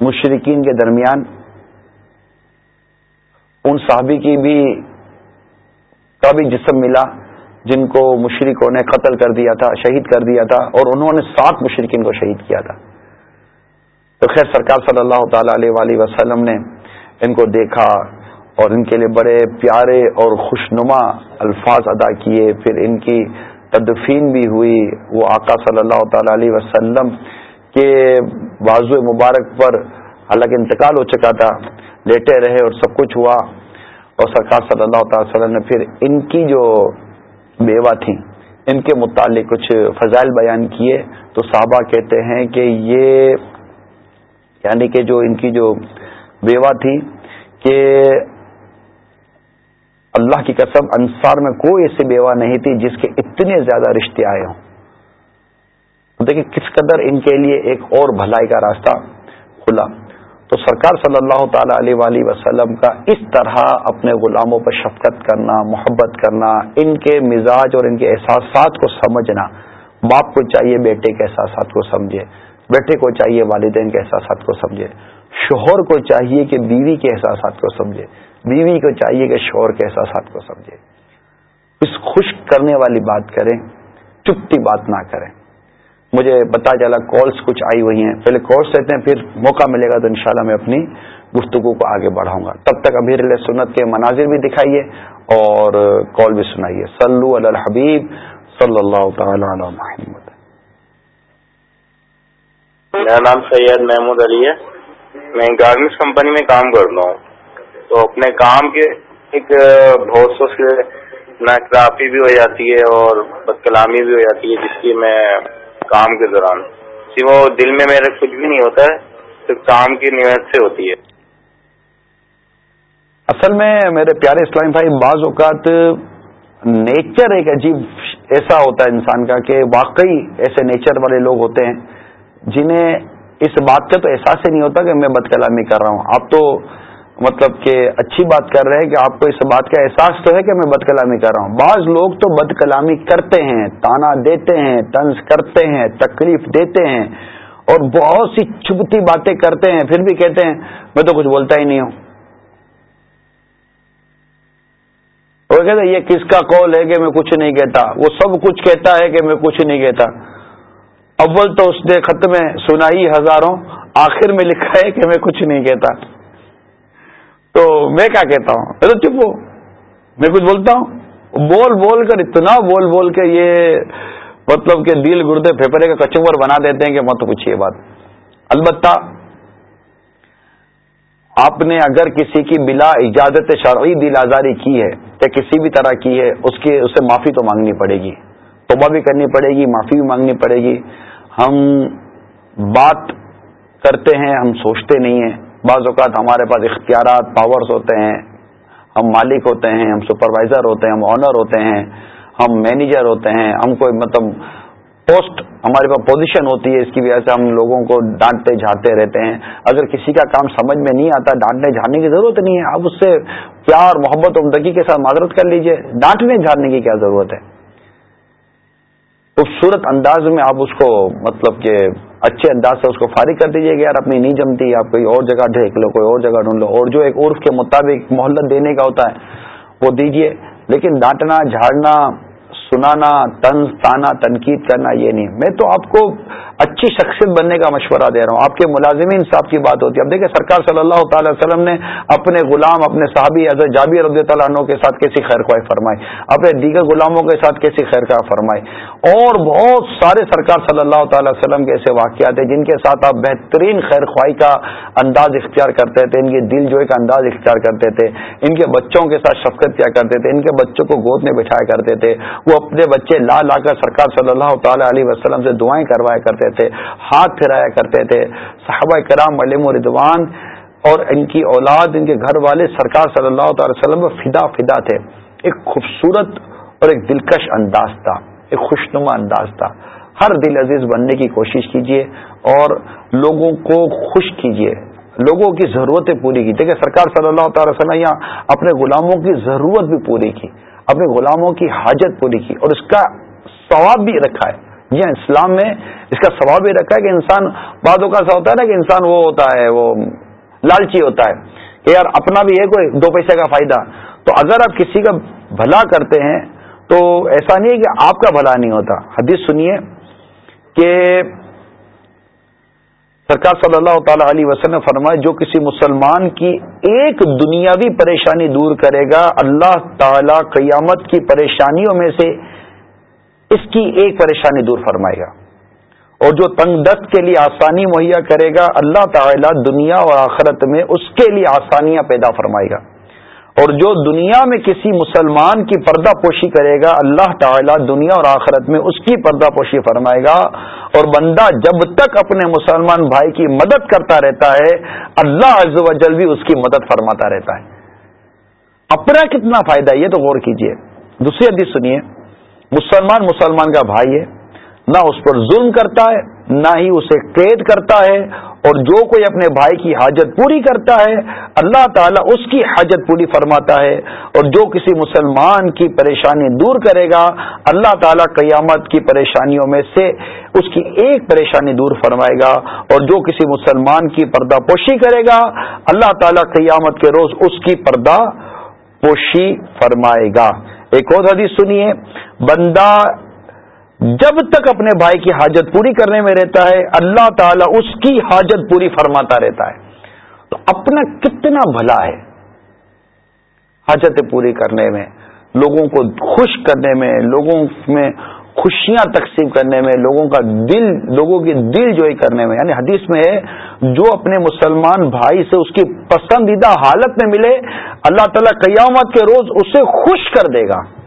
S1: مشرقین کے درمیان ان صحابی کی بھی کا بھی جسم ملا، جن کو مشرقوں نے قتل کر دیا تھا، شہید کر دیا تھا، اور انہوں نے سات مشرقین کو شہید کیا تھا۔ تو خیر، سرکار صلی اللہ تعالی علیہ وسلم نے ان کو دیکھا اور ان کے لیے بڑے پیارے اور خوشنما الفاظ ادا کیے۔ پھر ان کی تدفین بھی ہوئی۔ وہ آقا صلی اللہ تعالی علیہ وسلم کے بازو مبارک پر حالانکہ انتقال ہو چکا تھا، لیٹے رہے اور سب کچھ ہوا۔ اور سرکار صلی اللہ تعالی وسلم نے پھر ان کی جو بیوہ تھیں، ان کے متعلق کچھ فضائل بیان کیے۔ تو صحابہ کہتے ہیں کہ یہ یعنی کہ جو ان کی جو بیوہ تھی کہ اللہ کی قسم انصار میں کوئی ایسی بیوہ نہیں تھی جس کے اتنے زیادہ رشتے آئے ہوں۔ دیکھیں کس قدر ان کے لیے ایک اور بھلائی کا راستہ کھلا۔ تو سرکار صلی اللہ تعالی علیہ وآلہ وسلم کا اس طرح اپنے غلاموں پر شفقت کرنا، محبت کرنا، ان کے مزاج اور ان کے احساسات کو سمجھنا۔ باپ کو چاہیے، بیٹے کے احساسات کو سمجھے۔ بیٹے کو چاہیے، والدین کے احساسات کو سمجھے۔ شوہر کو چاہیے کہ بیوی کے احساسات کو سمجھے۔ بیوی کو چاہیے کہ شوہر کے احساسات کو سمجھے۔ اس خوش کرنے والی بات کریں چپتی بات نہ کریں۔ مجھے پتا چلا کالس کچھ آئی ہوئی ہیں۔ پہلے کالس رہتے ہیں، پھر موقع ملے گا تو انشاءاللہ میں اپنی گفتگو کو آگے بڑھاؤں گا۔ تب تک ابھی سنت کے مناظر بھی دکھائیے اور کال بھی سنائیے۔ سلو الحبیب صلی اللہ تعالی علی محمد۔
S2: میرا نام سید محمود علی ہے۔ میں گارمنٹس کمپنی میں کام کرتا ہوں۔ تو اپنے کام کے ایک بہت سو ناکرافی بھی ہو جاتی ہے اور بد کلامی بھی ہو جاتی ہے جس کی میں کام کے دوران۔ وہ دل میں میرے کچھ بھی نہیں ہوتا ہے، صرف کام کی نیت سے ہوتی ہے۔
S1: اصل میں میرے پیارے اسلام بھائی، بعض اوقات نیچر ایک عجیب ایسا ہوتا ہے انسان کا کہ واقعی ایسے نیچر والے لوگ ہوتے ہیں جنہیں اس بات کا تو احساس ہی نہیں ہوتا کہ میں بد کلامی کر رہا ہوں۔ آپ تو مطلب کہ اچھی بات کر رہے ہیں کہ آپ کو اس بات کا احساس تو ہے کہ میں بد کلامی کر رہا ہوں۔ بعض لوگ تو بد کلامی کرتے ہیں، تانا دیتے ہیں، طنز کرتے ہیں، تکلیف دیتے ہیں اور بہت سی چھپتی باتیں کرتے ہیں، پھر بھی کہتے ہیں، میں تو کچھ بولتا ہی نہیں ہوں۔ وہ کہتے ہیں، یہ کس کا کال ہے کہ میں کچھ نہیں کہتا؟ وہ سب کچھ کہتا ہے کہ میں کچھ نہیں کہتا۔ اول تو اس نے خط میں سنائی ہزاروں، آخر میں لکھا ہے کہ میں کچھ نہیں کہتا۔ تو میں کیا کہتا ہوں؟ میں تو چپ ہوں۔ میں کچھ بولتا ہوں۔ بول بول کر اتنا بول بول کے یہ مطلب کہ دل گردے پھیپڑے کا کچمبر بنا دیتے ہیں کہ مت پوچھیے بات۔ البتہ آپ نے اگر کسی کی بلا اجازت شرعی دل آزاری کی ہے، یا کسی بھی طرح کی ہے، اس کی اسے معافی تو مانگنی پڑے گی۔ توبہ بھی کرنی پڑے گی، معافی بھی مانگنی پڑے گی۔ ہم بات کرتے ہیں، ہم سوچتے نہیں ہیں۔ بعض اوقات ہمارے پاس اختیارات پاورز ہوتے ہیں، ہم مالک ہوتے ہیں، ہم سپروائزر ہوتے ہیں، ہم آنر ہوتے ہیں، ہم مینیجر ہوتے ہیں، ہم کوئی مطلب پوسٹ ہمارے پاس پوزیشن ہوتی ہے، اس کی وجہ سے ہم لوگوں کو ڈانٹتے جھاڑتے رہتے ہیں۔ اگر کسی کا کام سمجھ میں نہیں آتا، ڈانٹنے جھاڑنے کی ضرورت نہیں ہے، آپ اس سے پیار، محبت عمدگی کے ساتھ معذرت کر لیجیے۔ ڈانٹنے جھاڑنے کی کیا ضرورت ہے؟ خوبصورت انداز میں آپ اس کو مطلب کہ اچھے انداز سے اس کو فارغ کر دیجیے کہ یار اپنی نہیں جمتی، آپ کوئی اور جگہ دیکھ لو، کوئی اور جگہ ڈھونڈ لو۔ اور جو ایک عرف کے مطابق محلت دینے کا ہوتا ہے، وہ دیجیے لیکن ڈانٹنا، جھاڑنا، سنانا طنز تانا، تنقید کرنا یہ نہیں۔ میں تو آپ کو اچھی شخصیت بننے کا مشورہ دے رہا ہوں۔ آپ کے ملازمین صاحب کی بات ہوتی ہے۔ اب دیکھیں سرکار صلی اللہ تعالی وسلم نے اپنے غلام، اپنے صحابی حضرت جابی رضی تعالیٰ عنہ کے ساتھ کیسی خیر خواہ فرمائی؟ اپنے دیگر غلاموں کے ساتھ کیسی خیر خواہ فرمائی؟ اور بہت سارے سرکار صلی اللہ تعالی وسلم کے ایسے واقعات ہیں جن کے ساتھ آپ بہترین خیر خواہ کا انداز اختیار کرتے تھے، ان کے دل جوئے کا انداز اختیار کرتے تھے، ان کے بچوں کے ساتھ شفقت کیا کرتے تھے، ان کے بچوں کو گود میں بٹھایا کرتے تھے، وہ اپنے بچے لا لا کر سرکار صلی اللہ تعالی علیہ وسلم سے دعائیں کروایا کرتے تھے، ہاتھ پھیرایا کرتے تھے۔ صحابہ کرام علم و ردوان اور ان کی اولاد، ان کے گھر والے سرکار صلی اللہ تعالی وسلم فدا فدا تھے۔ ایک خوبصورت اور ایک دلکش انداز تھا، ایک خوشنما انداز تھا۔ ہر دل عزیز بننے کی کوشش کیجیے اور لوگوں کو خوش کیجیے لوگوں کی ضرورتیں پوری کی۔ دیکھیں، سرکار صلی اللہ تعالی وسلم یہاں اپنے غلاموں کی ضرورت بھی پوری کی، اپنے غلاموں کی حاجت پوری کی اور اس کا ثواب بھی رکھا ہے۔ جی ہاں اسلام میں اس کا ثواب یہ رکھا ہے کہ انسان بعدوں کا ایسا ہوتا ہے نا کہ انسان وہ ہوتا ہے، وہ لالچی ہوتا ہے کہ یار اپنا بھی ہے کوئی، دو پیسے کا فائدہ۔ تو اگر آپ کسی کا بھلا کرتے ہیں، تو ایسا نہیں ہے کہ آپ کا بھلا نہیں ہوتا۔ حدیث سنیے کہ سرکار صلی اللہ تعالی علیہ وسلم فرمائے جو کسی مسلمان کی ایک دنیاوی پریشانی دور کرے گا، اللہ تعالی قیامت کی پریشانیوں میں سے اس کی ایک پریشانی دور فرمائے گا اور جو تنگ دست کے لیے آسانی مہیا کرے گا، اللہ تعالیٰ دنیا اور آخرت میں اس کے لیے آسانیاں پیدا فرمائے گا۔ اور جو دنیا میں کسی مسلمان کی پردہ پوشی کرے گا، اللہ تعالیٰ دنیا اور آخرت میں اس کی پردہ پوشی فرمائے گا۔ اور بندہ جب تک اپنے مسلمان بھائی کی مدد کرتا رہتا ہے، اللہ عز و جل بھی اس کی مدد فرماتا رہتا ہے۔ اپنا کتنا فائدہ یہ تو غور کیجیے۔ دوسری حدیث سنیے۔ مسلمان مسلمان کا بھائی ہے، نہ اس پر ظلم کرتا ہے، نہ ہی اسے قید کرتا ہے، اور جو کوئی اپنے بھائی کی حاجت پوری کرتا ہے، اللہ تعالیٰ اس کی حاجت پوری فرماتا ہے، اور جو کسی مسلمان کی پریشانی دور کرے گا، اللہ تعالیٰ قیامت کی پریشانیوں میں سے اس کی ایک پریشانی دور فرمائے گا، اور جو کسی مسلمان کی پردہ پوشی کرے گا، اللہ تعالیٰ قیامت کے روز اس کی پردہ پوشی فرمائے گا۔ ایک اور حدیث سنیے۔ بندہ جب تک اپنے بھائی کی حاجت پوری کرنے میں رہتا ہے، اللہ تعالیٰ اس کی حاجت پوری فرماتا رہتا ہے۔ تو اپنا کتنا بھلا ہے حاجتیں پوری کرنے میں، لوگوں کو خوش کرنے میں، لوگوں میں خوشیاں تقسیم کرنے میں، لوگوں کا دل، لوگوں کے دل جوئی کرنے میں۔ یعنی حدیث میں ہے، جو اپنے مسلمان بھائی سے اس کی پسندیدہ حالت میں ملے، اللہ تعالیٰ قیامت کے روز اسے خوش کر دے گا۔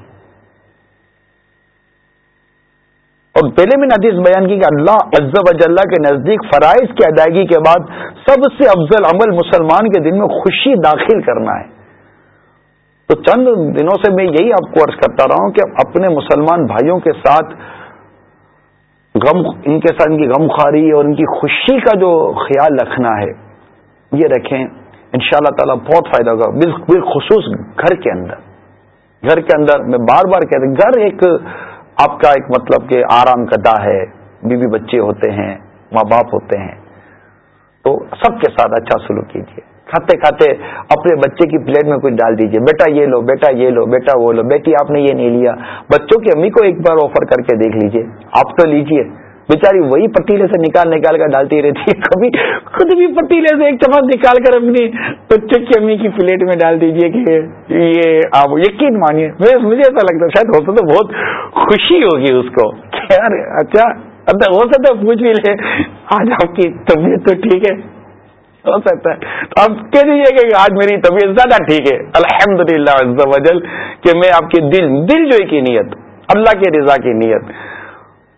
S1: اور پہلے میں حدیث بیان کی کہ اللہ عزب اجلّہ کے نزدیک فرائض کی ادائیگی کے بعد سب سے افضل عمل مسلمان کے دن میں خوشی داخل کرنا ہے۔ تو چند دنوں سے میں یہی آپ کو عرض کرتا رہا ہوں کہ اپنے مسلمان بھائیوں کے ساتھ غم، ان کے ساتھ ان کی غم خواری اور ان کی خوشی کا جو خیال رکھنا ہے، یہ رکھیں ان شاء اللہ تعالیٰ بہت فائدہ ہوگا بالخصوص گھر کے اندر۔ گھر کے اندر میں بار بار کہتے گھر ایک آپ کا ایک مطلب کہ آرام کا دا ہے، بیوی بچے ہوتے ہیں، ماں باپ ہوتے ہیں۔ تو سب کے ساتھ اچھا سلوک کیجیے کھاتے کھاتے اپنے بچے کی پلیٹ میں کچھ ڈال دیجیے بیٹا یہ لو، بیٹا یہ لو، بیٹا وہ لو۔ بیٹی، آپ نے یہ نہیں لیا۔ بچوں کی امی کو ایک بار آفر کر کے دیکھ لیجیے آپ تو لیجیے بیچاری وہی پتیلے سے نکال نکال کر ڈالتی رہتی ہے۔ کبھی خود بھی پتیلے سے ایک چمچ نکال کر اپنی بچے کی امی کی پلیٹ میں ڈال دیجیے کہ یہ آپ یقین مانیے۔ مجھے ایسا لگتا ہے، شاید ہو سکتا بہت خوشی ہوگی اس کو۔ یار اچھا ہو سکتا ہے، پوچھ بھی لے۔ آج آپ کی طبیعت تو ٹھیک ہے۔ ہو سکتا ہے۔ تو آپ کہہ دیجیے کہ آج میری طبیعت زیادہ ٹھیک ہے۔ الحمد للہ کہ میں آپ کی دل دل جو کی نیت، اللہ کی رضا کی نیت۔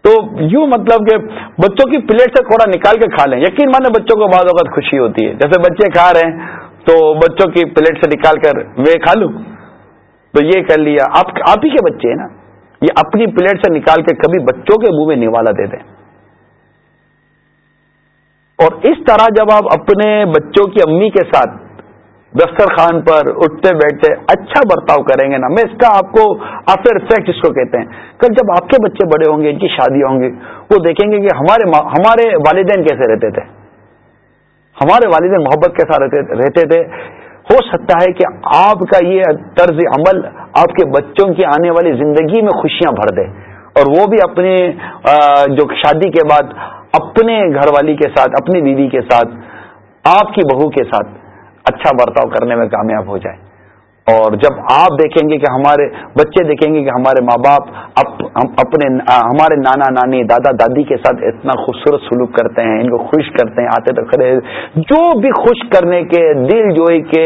S1: تو یوں مطلب کہ بچوں کی پلیٹ سے تھوڑا نکال کے کھا لیں۔ یقین مانے بچوں کو بعض اوقات خوشی ہوتی ہے۔ جیسے بچے کھا رہے ہیں تو بچوں کی پلیٹ سے نکال کر میں کھا لوں۔ تو یہ کر لیا۔ آپ آپ ہی کے بچے ہیں نا۔ یہ اپنی پلیٹ سے نکال کے کبھی بچوں کے منہ میں نوالا دے دیں۔ اور اس طرح جب آپ اپنے بچوں کی امی کے ساتھ دسترخوان پر اٹھتے بیٹھتے اچھا برتاؤ کریں گے نا، میں اس کا آپ کو آفٹر افیکٹ اس کو کہتے ہیں۔ کل جب آپ کے بچے بڑے ہوں گے، ان کی شادی ہوں گی، وہ دیکھیں گے کہ ہمارے ہمارے والدین کیسے رہتے تھے۔ ہمارے والدین محبت کے ساتھ رہتے تھے۔ ہو سکتا ہے کہ آپ کا یہ طرز عمل آپ کے بچوں کی آنے والی زندگی میں خوشیاں بھر دے اور وہ بھی اپنے جو شادی کے بعد اپنے گھر والی کے ساتھ، اپنی بیوی کے ساتھ، آپ کی بہو کے ساتھ اچھا برتاؤ کرنے میں کامیاب ہو جائے اور جب آپ دیکھیں گے کہ ہمارے بچے دیکھیں گے کہ ہمارے ماں باپ اپنے ہمارے نانا، نانی، دادا، دادی کے ساتھ اتنا خوبصورت سلوک کرتے ہیں، ان کو خوش کرتے ہیں، آتے تو کھڑے جو بھی خوش کرنے کے، دل جوئی کے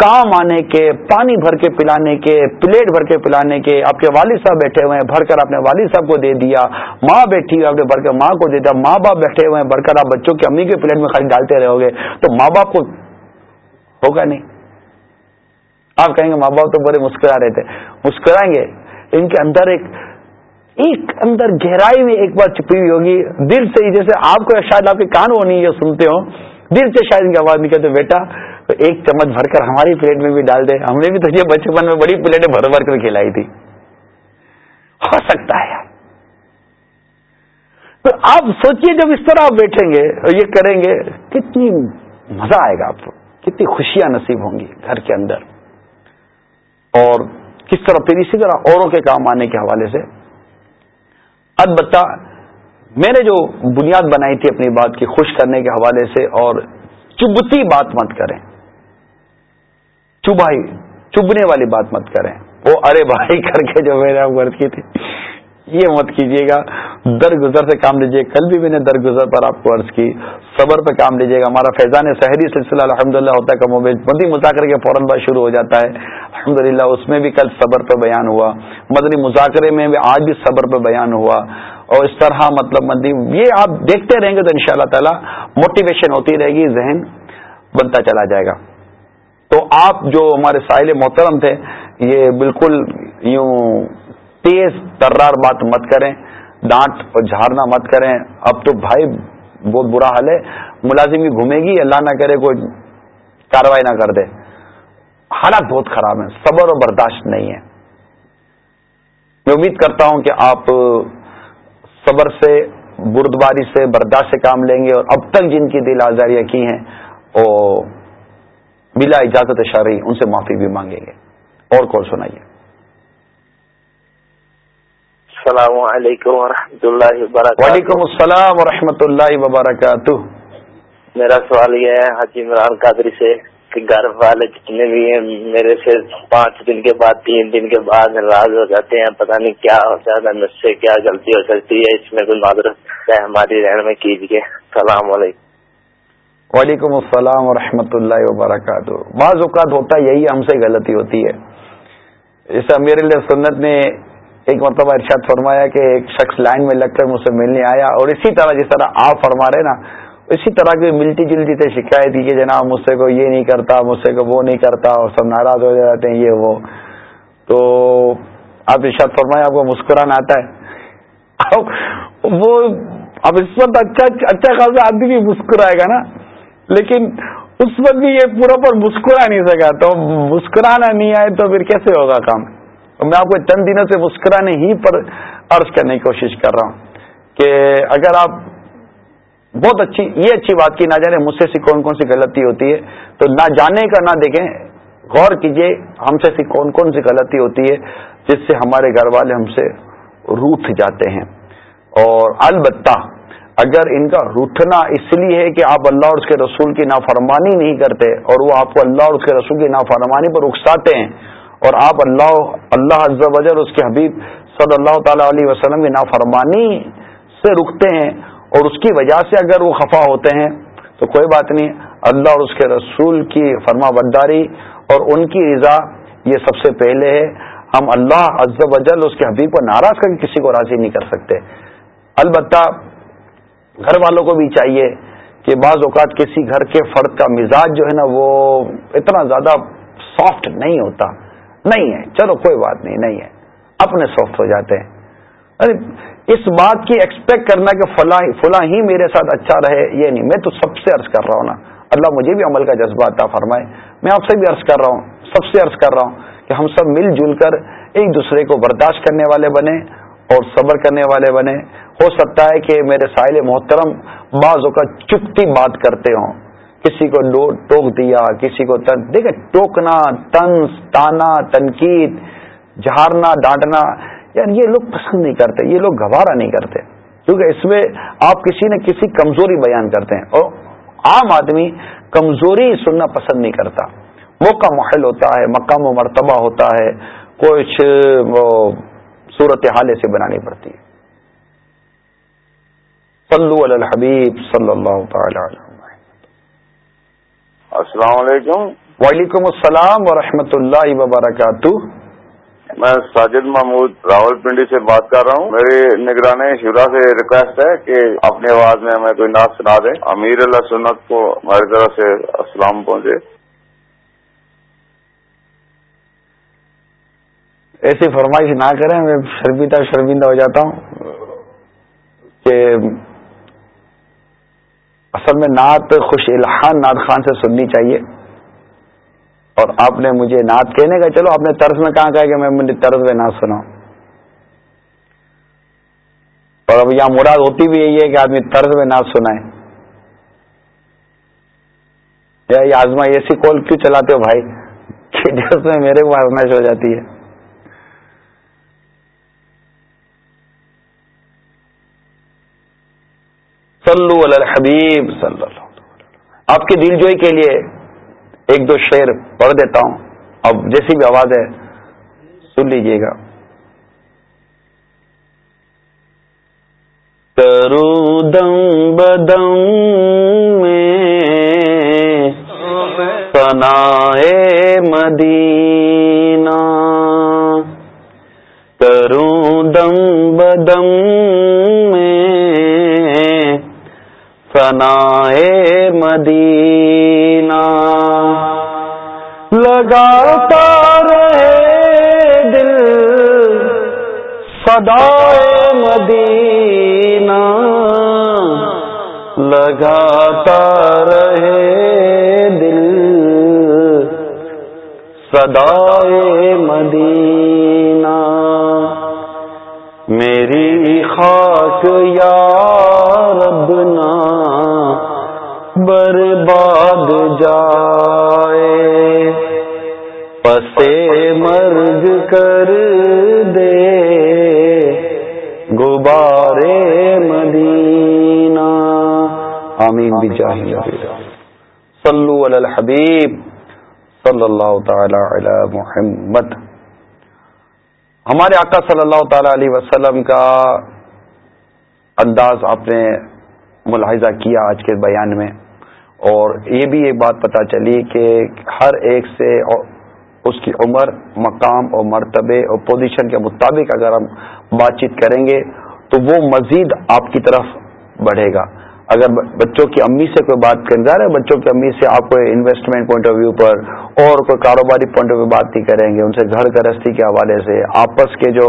S1: کام آنے کے، پانی بھر کے پلانے کے، پلیٹ بھر کے پلانے کے، آپ کے والد صاحب بیٹھے ہوئے ہیں، بھر کر اپنے والد صاحب کو دے دیا، ماں بیٹھی ہوئی آپ نے بھر کر ماں کو دے دیا، ماں باپ بیٹھے ہوئے ہیں، بھر کر آپ بچوں کی امی کے پلیٹ میں خالی ڈالتے رہو گے، تو ماں باپ کو ہوگا نہیں؟ آپ کہیں گے ماں باپ تو بڑے مسکرا رہے تھے، مسکرائیں گے، ان کے اندر ایک ایک اندر گہرائی میں ایک بار چھپی ہوئی ہوگی، دل سے ہی جیسے آپ کو شاید آپ کے کان وہ نہیں سنتے ہو دل سے شاید ان کی آواز نکلتے بیٹا تو ایک چمچ بھر کر ہماری پلیٹ میں بھی ڈال دے۔ ہم نے بھی تو یہ بچپن میں بڑی پلیٹیں بھر بھر کر کھلائی تھی۔ ہو سکتا ہے تو آپ سوچیے جب اس طرح آپ بیٹھیں گے اور یہ کریں گے، کتنی مزہ آئے گا آپ کو۔ کتنی خوشیاں نصیب ہوں گی گھر کے اندر۔ اور کس طرح پھر اسی طرح اوروں کے کام آنے کے حوالے سے۔ البتہ میں نے جو بنیاد بنائی تھی اپنی بات کی خوش کرنے کے حوالے سے، اور چبتی بات مت کریں۔ چبائی چبنے والی بات مت کریں۔ وہ ارے بھائی کر کے جو میں نے ورد کی تھی، یہ مت کیجیے گا۔ درگزر سے کام لیجیے، کل بھی میں نے درگزر پر آپ کو عرض کی۔ صبر پہ کام لیجیے گا۔ ہمارا فیضان شہری سلسلہ الحمد للہ ہوتا ہے، کم مدی مذاکرے کے فوراً بعد شروع ہو جاتا ہے۔ الحمد للہ اس میں بھی کل صبر پہ بیان ہوا۔ مدنی مذاکرے میں بھی آج بھی صبر پہ بیان ہوا۔ اور اس طرح مطلب مدی یہ آپ دیکھتے رہیں گے تو ان شاء اللہ تعالی موٹیویشن ہوتی رہے گی، ذہن بنتا چلا جائے گا۔ تو آپ جو ہمارے ساحل محترم تھے، یہ بالکل یوں تیز ترار بات مت کریں، ڈانٹ اور جھارنا مت کریں۔ اب تو بھائی، بہت برا حال ہے۔ ملازم کی گھومے گی، اللہ نہ کرے کوئی کاروائی نہ کر دے۔ حالات بہت خراب ہیں، صبر و برداشت نہیں ہے۔ میں امید کرتا ہوں کہ آپ صبر سے، بردباری سے، برداشت سے کام لیں گے اور اب تک جن کی دل آزاریاں کی ہیں، وہ بلا اجازت شرعی ان سے معافی بھی مانگیں گے۔ اور کون سنائیے؟
S2: السلام علیکم و اللہ وبرکاتہ۔
S1: وعلیکم السلام و اللہ وبرکاتہ۔
S2: میرا سوال یہ ہے حجی عمران قادری سے کہ گھر والے جتنے بھی ہیں میرے سے پانچ دن کے بعد تین دن کے بعد ناراض ہو جاتے ہیں پتہ نہیں کیا ہو جاتا ہے مجھ سے کیا غلطی ہو سکتی ہے اس میں کوئی معذرت ہے ہماری رہن میں کیجیے۔ السلام علیکم۔
S1: وعلیکم السلام ورحمۃ اللہ وبرکاتہ۔ بعض اوقات ہوتا ہے یہی ہم سے غلطی ہوتی ہے۔ جیسا میرے لیے سنت نے ایک مرتبہ ارشاد فرمایا کہ ایک شخص لائن میں لگ کر مجھ سے ملنے آیا اور اسی طرح جس طرح آپ فرما رہے نا، اسی طرح کی ملتی جلتی تھے شکایت کی کہ جناب مجھ سے کو یہ نہیں کرتا، مجھ سے کو وہ نہیں کرتا، اور سب ناراض ہو جاتے ہیں، یہ وہ۔ تو آپ ارشاد فرمایا، آپ کو مسکرانا آتا ہے۔ وہ، اب اس وقت اچھا اچھا خاصا آدمی بھی مسکرائے گا نا۔ لیکن اس وقت بھی یہ پورا پر مسکرا نہیں سکا تو مسکرانا نہیں آئے تو پھر کیسے ہوگا کام؟ میں آپ کو چند دنوں سے مسکرانے ہی پر عرض کرنے کی کوشش کر رہا ہوں کہ اگر آپ بہت اچھی، یہ اچھی بات کی، نہ جانے مجھ سے کون کون سی غلطی ہوتی ہے، تو نہ جانے کا نہ دیکھیں، غور کیجیے ہم سے سی کون کون سی غلطی ہوتی ہے جس سے ہمارے گھر والے ہم سے روٹ جاتے ہیں۔ اور البتہ اگر ان کا روٹنا اس لیے ہے کہ آپ اللہ اور اس کے رسول کی نافرمانی نہیں کرتے اور وہ آپ کو اللہ اور اس کے رسول کی نافرمانی پر اکساتے ہیں اور آپ اللہ اللہ عز و جل اس کے حبیب صلی اللہ تعالی علیہ وسلم کی نافرمانی سے رکتے ہیں اور اس کی وجہ سے اگر وہ خفا ہوتے ہیں، تو کوئی بات نہیں، اللہ اور اس کے رسول کی فرما برداری اور ان کی رضا یہ سب سے پہلے ہے۔ ہم اللہ عز و جل اس کے حبیب کو ناراض کر کے کسی کو راضی نہیں کر سکتے۔ البتہ گھر والوں کو بھی چاہیے کہ بعض اوقات کسی گھر کے فرد کا مزاج جو ہے نا وہ اتنا زیادہ سافٹ نہیں ہوتا۔ نہیں ہے۔ چلو کوئی بات نہیں نہیں ہے۔ اپنے سافٹ ہو جاتے ہیں۔ اس بات کی ایکسپیکٹ کرنا کہ فلاں فلاں ہی میرے ساتھ اچھا رہے، یہ نہیں۔ میں تو سب سے عرض کر رہا ہوں نا۔ اللہ مجھے بھی عمل کا جذبہ عطا فرمائے۔ میں آپ سے بھی عرض کر رہا ہوں، سب سے عرض کر رہا ہوں کہ ہم سب مل جل کر ایک دوسرے کو برداشت کرنے والے بنے اور صبر کرنے والے بنے ہو سکتا ہے کہ میرے ساحل محترم بعض اوقات چپتی بات کرتے ہوں۔ کسی کو ٹوک دیا، کسی کو تن دیکھیں، ٹوکنا تنس تانا تنقید، جھارنا، ڈانٹنا۔ یعنی یہ لوگ پسند نہیں کرتے، یہ لوگ گوارا نہیں کرتے۔ کیونکہ اس میں آپ کسی نہ کسی کمزوری بیان کرتے ہیں۔ اور عام آدمی کمزوری سننا پسند نہیں کرتا۔ موقع محل ہوتا ہے، مقام و مرتبہ ہوتا ہے، کچھ صورت حال سے بنانی پڑتی ہے۔ صلو علی الحبیب صلی اللہ تعالی
S2: السلام علیکم۔
S1: وعلیکم السلام ورحمۃ اللہ وبرکاتہ۔
S2: میں ساجد محمود راول پنڈی سے بات کر رہا ہوں۔ میری نگرانی شورا سے ریکویسٹ ہے کہ اپنی آواز میں ہمیں کوئی نعت سنا دیں۔ امیر اللہ سنت کو ہماری طرف سے السلام پہنچے۔
S1: ایسی فرمائش نہ کریں میں شرمیدہ شرمندہ ہو جاتا ہوں کہ اصل میں نعت خوش الحان نعت خان سے سننی چاہیے۔ اور آپ نے مجھے نعت کہنے کا، چلو آپ نے طرز میں کہاں کہا کہ میں طرز میں نعت سنا اور اب یہاں مراد ہوتی بھی یہی ہے کہ آدمی طرز میں نعت سنائے۔ یہ آزما ایسی کال کیوں چلاتے ہو بھائی؟ کہ جس میں میرے کو آزمائش ہو جاتی ہے۔ صلو علی الحبیب صلی اللہ آپ کی دل جوئی کے لیے ایک دو شعر پڑھ دیتا ہوں۔ اب جیسی بھی آواز ہے، سن لیجیے گا۔ کرو دم بدم میں سنا مدینہ مدینہ۔ لگاتا رہے دل سدائے مدینہ۔ لگاتا رہے دل سدائے مدینہ۔ میری خاک یا ربنا برباد جائے۔ پسے مرگ کر دے۔ گبارے مدینہ۔ آمین۔ بجاہی صلو علی الحبیب۔ صلی اللہ تعالی علی محمد۔ ہمارے آقا صلی اللہ تعالی علیہ وسلم کا انداز آپ نے ملاحظہ کیا آج کے بیان میں اور یہ بھی ایک بات پتا چلی کہ ہر ایک سے اس کی عمر، مقام اور مرتبے اور پوزیشن کے مطابق اگر ہم بات چیت کریں گے تو وہ مزید آپ کی طرف بڑھے گا۔ اگر بچوں کی امی سے کوئی بات کریں جا رہے بچوں کی امی سے آپ کو انویسٹمنٹ پوائنٹ آف ویو پر اور کوئی کاروباری پوائنٹ آف ویو بات نہیں کریں گے، ان سے گھر گرستی کے حوالے سے، آپس کے جو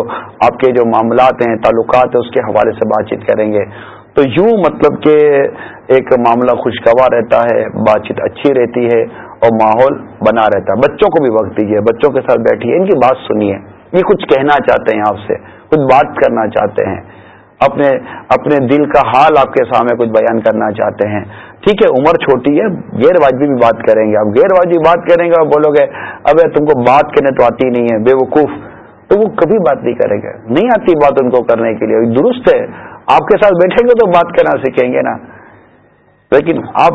S1: آپ کے جو معاملات ہیں، تعلقات ہیں، اس کے حوالے سے بات چیت کریں گے۔ تو یوں مطلب کہ ایک معاملہ خوشگوار رہتا ہے، بات چیت اچھی رہتی ہے اور ماحول بنا رہتا ہے۔ بچوں کو بھی وقت دیجیے بچوں کے ساتھ بیٹھیے ان کی بات سنیے یہ کچھ کہنا چاہتے ہیں آپ سے، کچھ بات کرنا چاہتے ہیں۔ اپنے اپنے دل کا حال آپ کے سامنے کچھ بیان کرنا چاہتے ہیں۔ ٹھیک ہے، عمر چھوٹی ہے، غیر واجبی بھی بات کریں گے۔ آپ غیر واجبی بات کریں گے اور بولو گے اب تم کو بات کرنے تو آتی نہیں ہے، بے وقوف۔ تو وہ کبھی بات نہیں کریں گے۔ نہیں آتی بات ان کو کرنے کے لیے درست ہے۔ آپ کے ساتھ بیٹھیں گے تو بات کرنا سیکھیں گے نا۔ لیکن آپ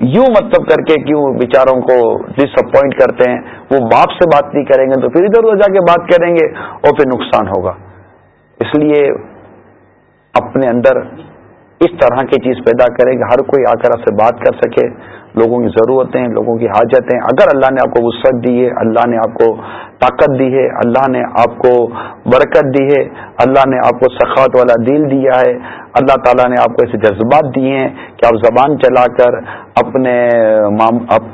S1: یوں مطلب کر کے کیوں بیچاروں کو ڈس اپوائنٹ کرتے ہیں؟ وہ باپ سے بات نہیں کریں گے تو پھر ادھر ادھر جا کے بات کریں گے اور پھر نقصان ہوگا۔ اس لیے اپنے اندر اس طرح کی چیز پیدا کرے کہ ہر کوئی آ کر آپ سے بات کر سکے۔ لوگوں کی ضرورتیں، لوگوں کی حاجتیں۔ اگر اللہ نے آپ کو وسعت دی ہے، اللہ نے آپ کو طاقت دی ہے، اللہ نے آپ کو برکت دی ہے، اللہ نے آپ کو سخاوت والا دل دیا ہے، اللہ تعالیٰ نے آپ کو ایسے جذبات دیے ہیں کہ آپ زبان چلا کر اپنے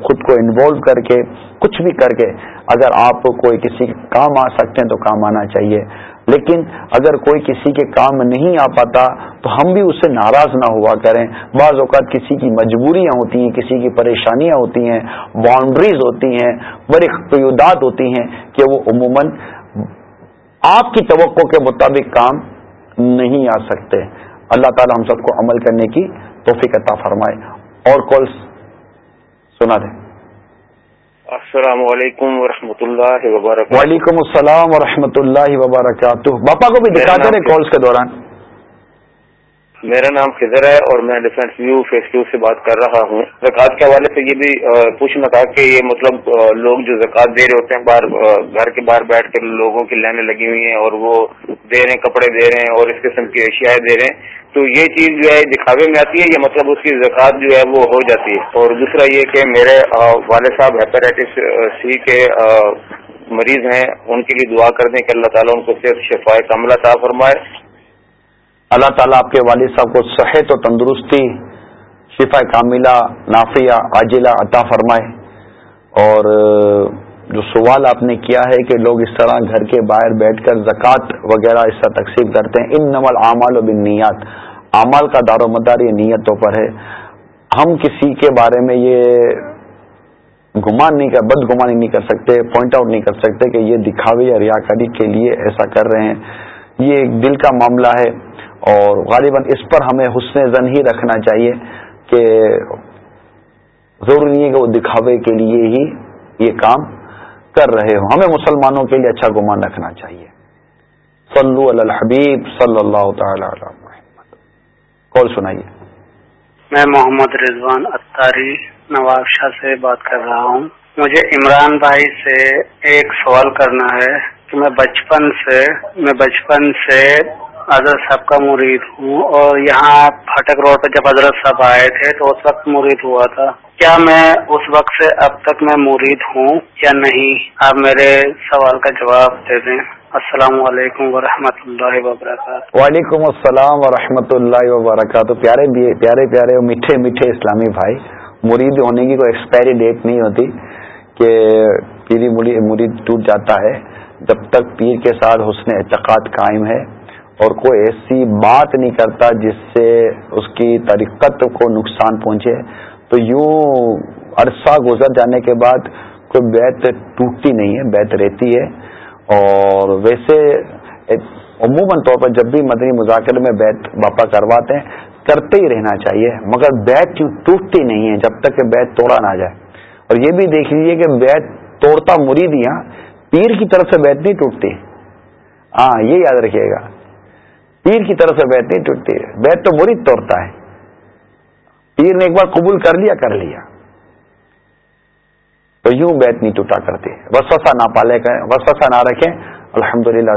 S1: خود کو انوالو کر کے، کچھ بھی کر کے اگر آپ کوئی کسی کام آ سکتے ہیں تو کام آنا چاہیے۔ لیکن اگر کوئی کسی کے کام نہیں آ پاتا تو ہم بھی اس سے ناراض نہ ہوا کریں۔ بعض اوقات کسی کی مجبوریاں ہوتی ہیں، کسی کی پریشانیاں ہوتی ہیں باؤنڈریز ہوتی ہیں بڑی قیودات ہوتی ہیں کہ وہ عموماً آپ کی توقع کے مطابق کام نہیں آ سکتے۔ اللہ تعالی ہم سب کو عمل کرنے کی توفیق عطا فرمائے۔ اور کالس سنا دیں۔
S3: السلام علیکم ورحمۃ اللہ وبرکاتہ۔
S1: وعلیکم السلام ورحمۃ اللہ وبرکاتہ۔ باپا کو بھی دکھاتے رہے کالس کے دوران۔
S3: میرا نام خضر ہے اور میں ڈیفینس ویو فیس ٹو سے بات کر رہا ہوں۔ زکوٰۃ کے حوالے سے یہ بھی پوچھنا تھا کہ یہ مطلب لوگ جو زکوٰۃ دے رہے ہوتے ہیں باہر گھر کے باہر بیٹھ کے لوگوں کی لائنیں لگی ہوئی ہیں اور وہ دے رہے ہیں کپڑے دے رہے ہیں اور اس قسم کی اشیاء دے رہے ہیں۔ تو یہ چیز جو ہے دکھاوے میں آتی ہے یا مطلب اس کی زکوٰۃ جو ہے وہ ہو جاتی ہے۔ اور دوسرا یہ کہ میرے والد صاحب ہیپیٹائٹس سی کے مریض ہیں، ان کے لیے دعا کر دیں کہ اللہ تعالیٰ ان کو صرف شفا کملہ طا فرمائے۔
S1: اللہ تعالیٰ آپ کے والد صاحب کو صحت و تندرستی شفا کاملہ، نافیہ، عاجلہ عطا فرمائے۔ اور جو سوال آپ نے کیا ہے کہ لوگ اس طرح گھر کے باہر بیٹھ کر زکوٰۃ وغیرہ اس طرح تقسیم کرتے ہیں ان نمل اعمال و بن نیات اعمال کا دار و مدار یہ نیتوں پر ہے۔ ہم کسی کے بارے میں یہ گمان نہیں کر، بد گمانی نہیں کر سکتے پوائنٹ آؤٹ نہیں کر سکتے کہ یہ دکھاوے یا ریاکاری کے لیے ایسا کر رہے ہیں۔ یہ ایک دل کا معاملہ ہے اور غالباً اس پر ہمیں حسن زن ہی رکھنا چاہیے کہ ضروری نہیں ہے کہ وہ دکھاوے کے لیے ہی یہ کام کر رہے ہوں۔ ہمیں مسلمانوں کے لیے اچھا گمان رکھنا چاہیے۔ صلو علی الحبیب صلی اللہ تعالی علی محمد۔ کال سنائیے؟
S4: میں محمد رضوان اتاری نواب شاہ سے بات کر رہا ہوں۔ مجھے عمران بھائی سے ایک سوال کرنا ہے کہ میں بچپن سے، میں بچپن سے حضرت صاحب کا مرید ہوں اور یہاں پھٹک روڈ پہ جب حضرت صاحب آئے تھے تو اس وقت مرید ہوا تھا۔ کیا میں اس وقت سے اب تک میں مرید ہوں یا نہیں؟ آپ میرے سوال کا جواب دے دیں۔ السلام علیکم ورحمۃ اللہ وبرکاتہ۔
S1: وعلیکم السلام ورحمۃ اللہ وبرکاتہ۔ پیارے پیارے پیارے میٹھے میٹھے اسلامی بھائی، مرید ہونے کی کوئی ایکسپائری ڈیٹ نہیں ہوتی کہ پیری مرید ٹوٹ جاتا ہے۔ جب تک پیر کے ساتھ حسن اعتقاد قائم ہے اور کوئی ایسی بات نہیں کرتا جس سے اس کی طریقت کو نقصان پہنچے۔ تو یوں عرصہ گزر جانے کے بعد کوئی بیت ٹوٹتی نہیں ہے، بیت رہتی ہے۔ اور ویسے عموماً طور پر جب بھی مدنی مذاکر میں بیت باپا کرواتے ہیں، کرتے ہی رہنا چاہیے۔ مگر بیت کیوں ٹوٹتی نہیں ہے جب تک کہ بیت توڑا نہ جائے۔ اور یہ بھی دیکھ لیجیے کہ بیت توڑتا مریدیاں، پیر کی طرف سے بیت نہیں ٹوٹتی۔ ہاں یہ یاد رکھیے گا۔ پیر کی طرف سے بیت نہیں ٹوٹتی بیت تو مرید توڑتا ہے۔ پیر نے ایک بار قبول کر لیا کر لیا۔ تو یوں بیت نہیں ٹوٹا کرتی وسوسا نہ پالے کریں وسوسا نہ رکھیں۔ الحمد للہ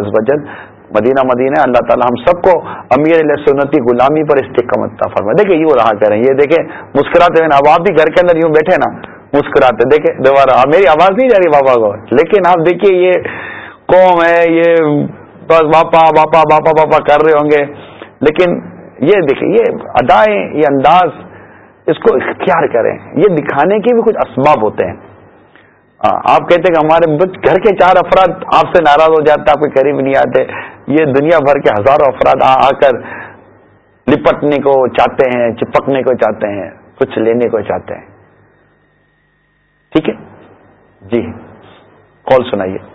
S1: مدینہ مدینہ، اللہ تعالی ہم سب کو امیر علیہ سنتی غلامی پر استقامت فرما دیکھیں یوں رہا کریں یہ دیکھیں، مسکراتے ہوئے اب آپ بھی گھر کے اندر یوں بیٹھے نا، مسکراتے۔ دیکھیں، دوبارہ، میری آواز نہیں جا رہی بابا کو۔ لیکن آپ دیکھیے، یہ قوم ہے، یہ بس باپا باپا باپا باپا کر رہے ہوں گے۔ لیکن یہ دیکھیں، یہ ادائیں، یہ انداز اس کو اختیار کریں۔ یہ دکھانے کے بھی کچھ اسباب ہوتے ہیں۔ ہاں، آپ کہتے ہیں کہ ہمارے گھر کے چار افراد آپ سے ناراض ہو جاتے آپ کے قریب نہیں آتے۔ یہ دنیا بھر کے ہزاروں افراد آ کر لپٹنے کو چاہتے ہیں، چپکنے کو چاہتے ہیں، کچھ لینے کو چاہتے ہیں۔ ٹھیک ہے؟ جی۔ کال سنائیے۔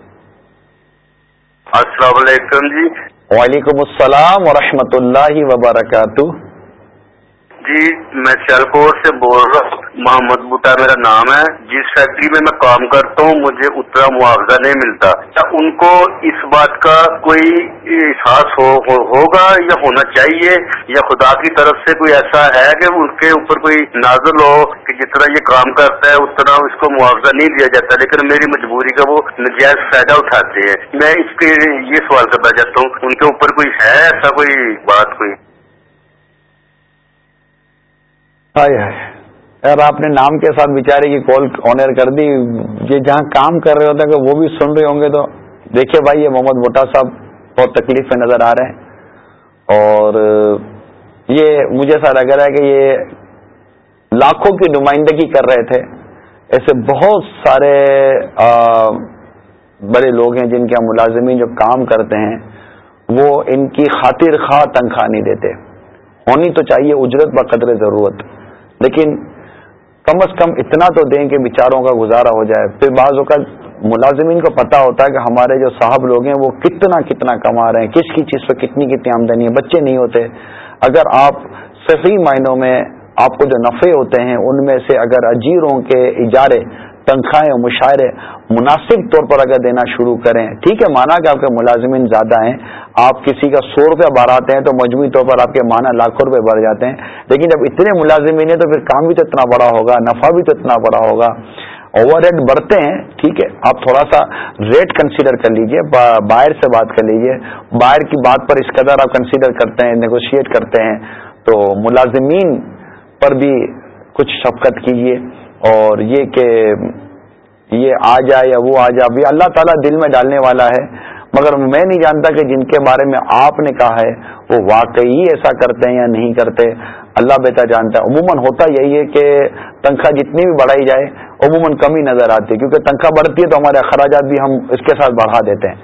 S5: السلام علیکم جی۔
S1: وعلیکم السلام ورحمۃ اللہ وبرکاتہ۔
S5: جی میں سیالکوٹ سے بول رہا ہوں۔ محمد بوٹا میرا نام ہے۔ جس فیکٹری میں میں کام کرتا ہوں مجھے اتنا معاوضہ نہیں ملتا۔ کیا ان کو اس بات کا کوئی احساس ہو, ہو, ہوگا یا ہونا چاہیے؟ یا خدا کی طرف سے کوئی ایسا ہے کہ ان کے اوپر کوئی نازل ہو کہ جتنا یہ کام کرتا ہے اتنا اس کو معاوضہ نہیں دیا جاتا؟ لیکن میری مجبوری کا وہ نجائز فائدہ اٹھاتے ہیں۔ میں اس کے یہ سوال کرنا چاہتا ہوں۔ ان کے اوپر کوئی ہے ایسا کوئی بات کوئی
S1: یار آپ نے نام کے ساتھ بیچارے کی کال آنر کر دی، یہ جہاں کام کر رہے ہوتے ہیں وہ بھی سن رہے ہوں گے تو دیکھیے بھائی، یہ محمد بوٹا صاحب بہت تکلیف میں نظر آ رہے ہیں۔ اور یہ مجھے ایسا لگ رہا ہے کہ یہ لاکھوں کی نمائندگی کر رہے تھے۔ ایسے بہت سارے بڑے لوگ ہیں جن کے ملازمین جو کام کرتے ہیں، وہ ان کی خاطر خواہ تنخواہ نہیں دیتے۔ ہونی تو چاہیے، اجرت بقدر ضرورت۔ لیکن کم از کم اتنا تو دیں کہ بیچاروں کا گزارا ہو جائے۔ پھر بعض اوقات ملازمین کو پتا ہوتا ہے کہ ہمارے جو صاحب لوگ ہیں وہ کتنا کتنا کما رہے ہیں، کس کی چیز پہ کتنی کتنی آمدنی ہے۔ بچے نہیں ہوتے۔ اگر آپ صحیح معنوں میں آپ کو جو نفے ہوتے ہیں، ان میں سے اگر اجیروں کے اجارے تنخواہیں مشاعرے مناسب طور پر اگر دینا شروع کریں، ٹھیک ہے، مانا کہ آپ کے ملازمین زیادہ ہیں، آپ کسی کا سو روپیہ بڑھاتے ہیں تو مجموعی طور پر آپ کے مانا لاکھوں روپے بڑھ جاتے ہیں۔ لیکن جب اتنے ملازمین ہیں تو پھر کام بھی تو اتنا بڑا ہوگا، نفع بھی تو اتنا بڑا ہوگا۔ اوور ریٹ بڑھتے ہیں، ٹھیک ہے، آپ تھوڑا سا ریٹ کنسیڈر کر لیجیے باہر سے بات کر لیجیے۔ باہر کی بات پر اس قدر آپ کنسیڈر کرتے ہیں نیگوشیٹ کرتے ہیں۔ تو ملازمین پر بھی کچھ شفقت کیجیے اور یہ کہ یہ آ جائے یا وہ آ جائے یہ اللہ تعالیٰ دل میں ڈالنے والا ہے۔ مگر میں نہیں جانتا کہ جن کے بارے میں آپ نے کہا ہے، وہ واقعی ایسا کرتے ہیں یا نہیں کرتے۔ اللہ بیٹا جانتا ہے۔ عموماً ہوتا یہی ہے کہ تنخواہ جتنی بھی بڑھائی جائے، عموماً کمی نظر آتی ہے۔ کیونکہ تنخواہ بڑھتی ہے تو ہمارے اخراجات بھی ہم اس کے ساتھ بڑھا دیتے ہیں۔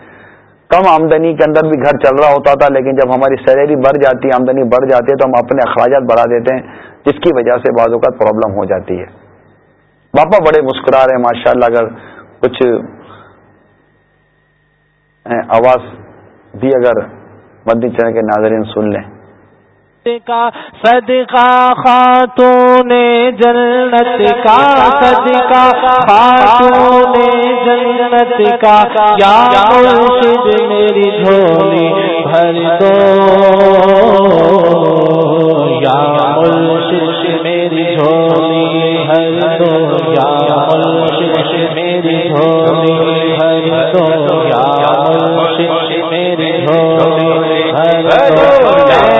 S1: کم آمدنی کے اندر بھی گھر چل رہا ہوتا تھا، لیکن جب ہماری سیلری بڑھ جاتی ہے آمدنی بڑھ جاتی ہے تو ہم اپنے اخراجات بڑھا دیتے ہیں، جس کی وجہ سے بعض اوقات پرابلم ہو جاتی ہے۔ باپا بڑے مسکرا رہے ہیں ماشاء اللہ اگر کچھ آواز بھی اگر مدنی چڑھ کے ناظرین سن لیں۔
S6: کا صدقہ، خاتون جنت کا صدقہ، خاتون جنت کا، یا مرشد میری جھولی بھر دو۔ یا مرشد میری جھولی بھر دو۔ یا مرشد میری جھولی بھر دو۔ یا مرشد میری جھولی بھر دو۔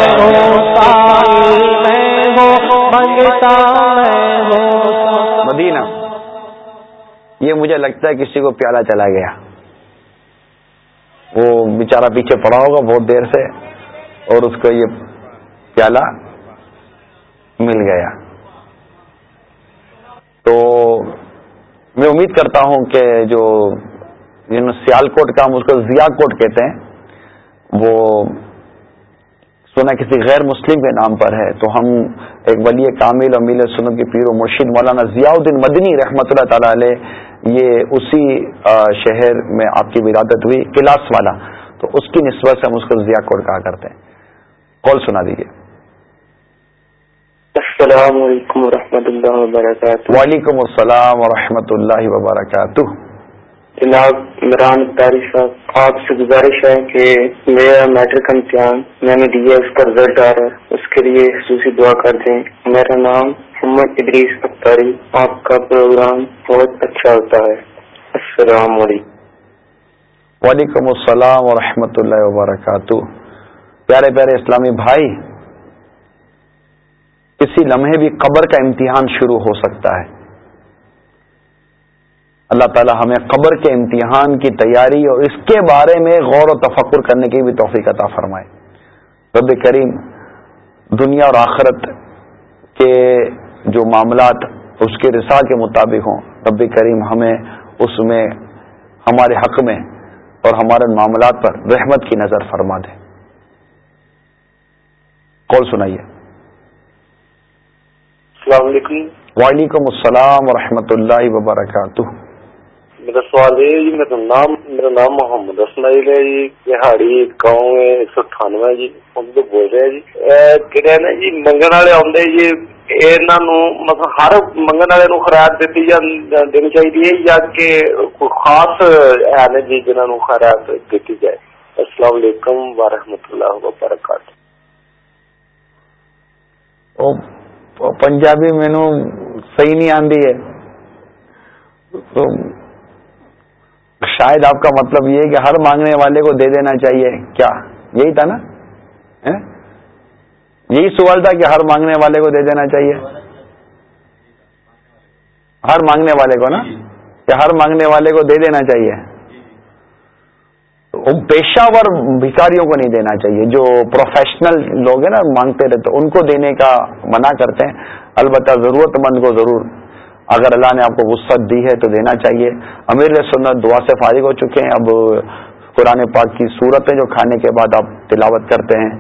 S1: مدینہ۔ یہ مجھے لگتا ہے کسی کو پیالہ چلا گیا۔ وہ بیچارہ پیچھے پڑا ہوگا بہت دیر سے اور اس کو یہ پیالہ مل گیا۔ تو میں امید کرتا ہوں کہ جو یعنی سیال کوٹ کا ہم اس کو ضیا کوٹ کہتے ہیں، وہ سنا کسی غیر مسلم کے نام پر ہے۔ تو ہم ایک ولی کامل امیل سنت کے پیر و مرشید مولانا ضیاء الدین مدنی رحمۃ اللہ تعالی علیہ یہ اسی شہر میں آپ کی ولادت ہوئی کلاس والا۔ تو اس کی نسبت سے ہم اس کو ضیاء کوٹ کہا کرتے ہیں۔ کال سنا دیجیے
S7: السلام علیکم ورحمۃ اللہ وبرکاتہ۔
S1: وعلیکم السلام ورحمۃ اللہ وبرکاتہ۔
S7: جناب عمران تاری صاحب آپ سے گزارش ہے کہ میرا میٹرک امتحان، میں نے دیا، اس کا رزلٹ آ رہا ہے۔ اس کے لیے خصوصی دعا کر دیں۔ میرا نام محمد ادریس اختاری۔ آپ کا پروگرام بہت اچھا ہوتا ہے۔ السلام علیکم۔
S1: وعلیکم السلام ورحمۃ اللہ وبرکاتہ۔ پیارے پیارے اسلامی بھائی، کسی لمحے بھی قبر کا امتحان شروع ہو سکتا ہے۔ اللہ تعالی ہمیں قبر کے امتحان کی تیاری اور اس کے بارے میں غور و تفکر کرنے کی بھی توفیق عطا فرمائے۔ رب کریم دنیا اور آخرت کے جو معاملات اس کے رسا کے مطابق ہوں رب کریم ہمیں اس میں ہمارے حق میں اور ہمارے معاملات پر رحمت کی نظر فرما دے۔ کال سنائیے۔
S7: السلام علیکم۔
S1: وعلیکم السلام ورحمۃ اللہ وبرکاتہ۔
S7: میرا سوال ہے جی میرا نام میرا نام محمد
S2: اسماعیل ہے جی بہاڑی گاؤں ایک سو اٹھانوے جی ہم تو بول رہے ہیں جی۔ کہ نا جی منگن والے آدھے جی مطلب ہر منگن والے نو دیتی دینی چاہیے یا کہ کوئی خاص ہے نا جی جنہوں نے دیتی جائے۔ السلام علیکم ورحمۃ اللہ وبرکاتہ۔
S1: پنجابی مینو صحیح نہیں آندی ہے۔ شاید آپ کا مطلب یہ ہے کہ ہر مانگنے والے کو دے دینا چاہیے، کیا؟ یہی تھا نا؟ یہی سوال تھا کہ ہر مانگنے والے کو دے دینا چاہیے۔ ہر مانگنے والے کو نا؟ کہ ہر مانگنے والے کو دے دینا چاہیے۔ پیشہ ور بھکاریوں کو نہیں دینا چاہیے، جو پروفیشنل لوگ ہیں نا، مانگتے رہتے، ان کو دینے کا منع کرتے ہیں۔ البتہ ضرورت مند کو ضرور۔ اگر اللہ نے آپ کو وسعت دی ہے تو دینا چاہیے۔ امیر سنت دعا سے فارغ ہو چکے ہیں۔ اب قرآن پاک کی صورتیں جو کھانے کے بعد آپ تلاوت کرتے ہیں،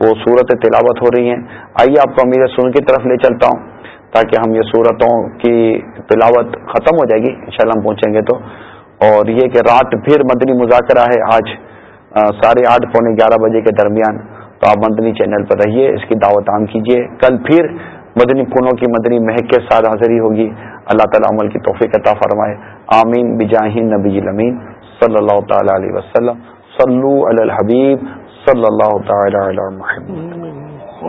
S1: وہ صورت تلاوت ہو رہی ہیں۔ آئیے آپ کو امیر سن کی طرف لے چلتا ہوں تاکہ ہم یہ صورتوں کی تلاوت ختم ہو جائے گی۔ انشاءاللہ ہم پہنچیں گے تو۔ اور یہ کہ رات پھر مدنی مذاکرہ ہے آج ساڑھے آٹھ، پونے گیارہ بجے کے درمیان۔ تو آپ مدنی چینل پر رہیے، اس کی دعوت عام کیجیے کل پھر مدنی کنوں کی مدنی مہک کے ساتھ حاضری ہوگی۔ اللہ تعالیٰ عمل کی توفیق عطا فرمائے۔ آمین۔ بجاہ نبی المین صلی اللہ تعالی علیہ وسلم۔ صلو علی الحبیب صلی اللہ تعالی علی محمد۔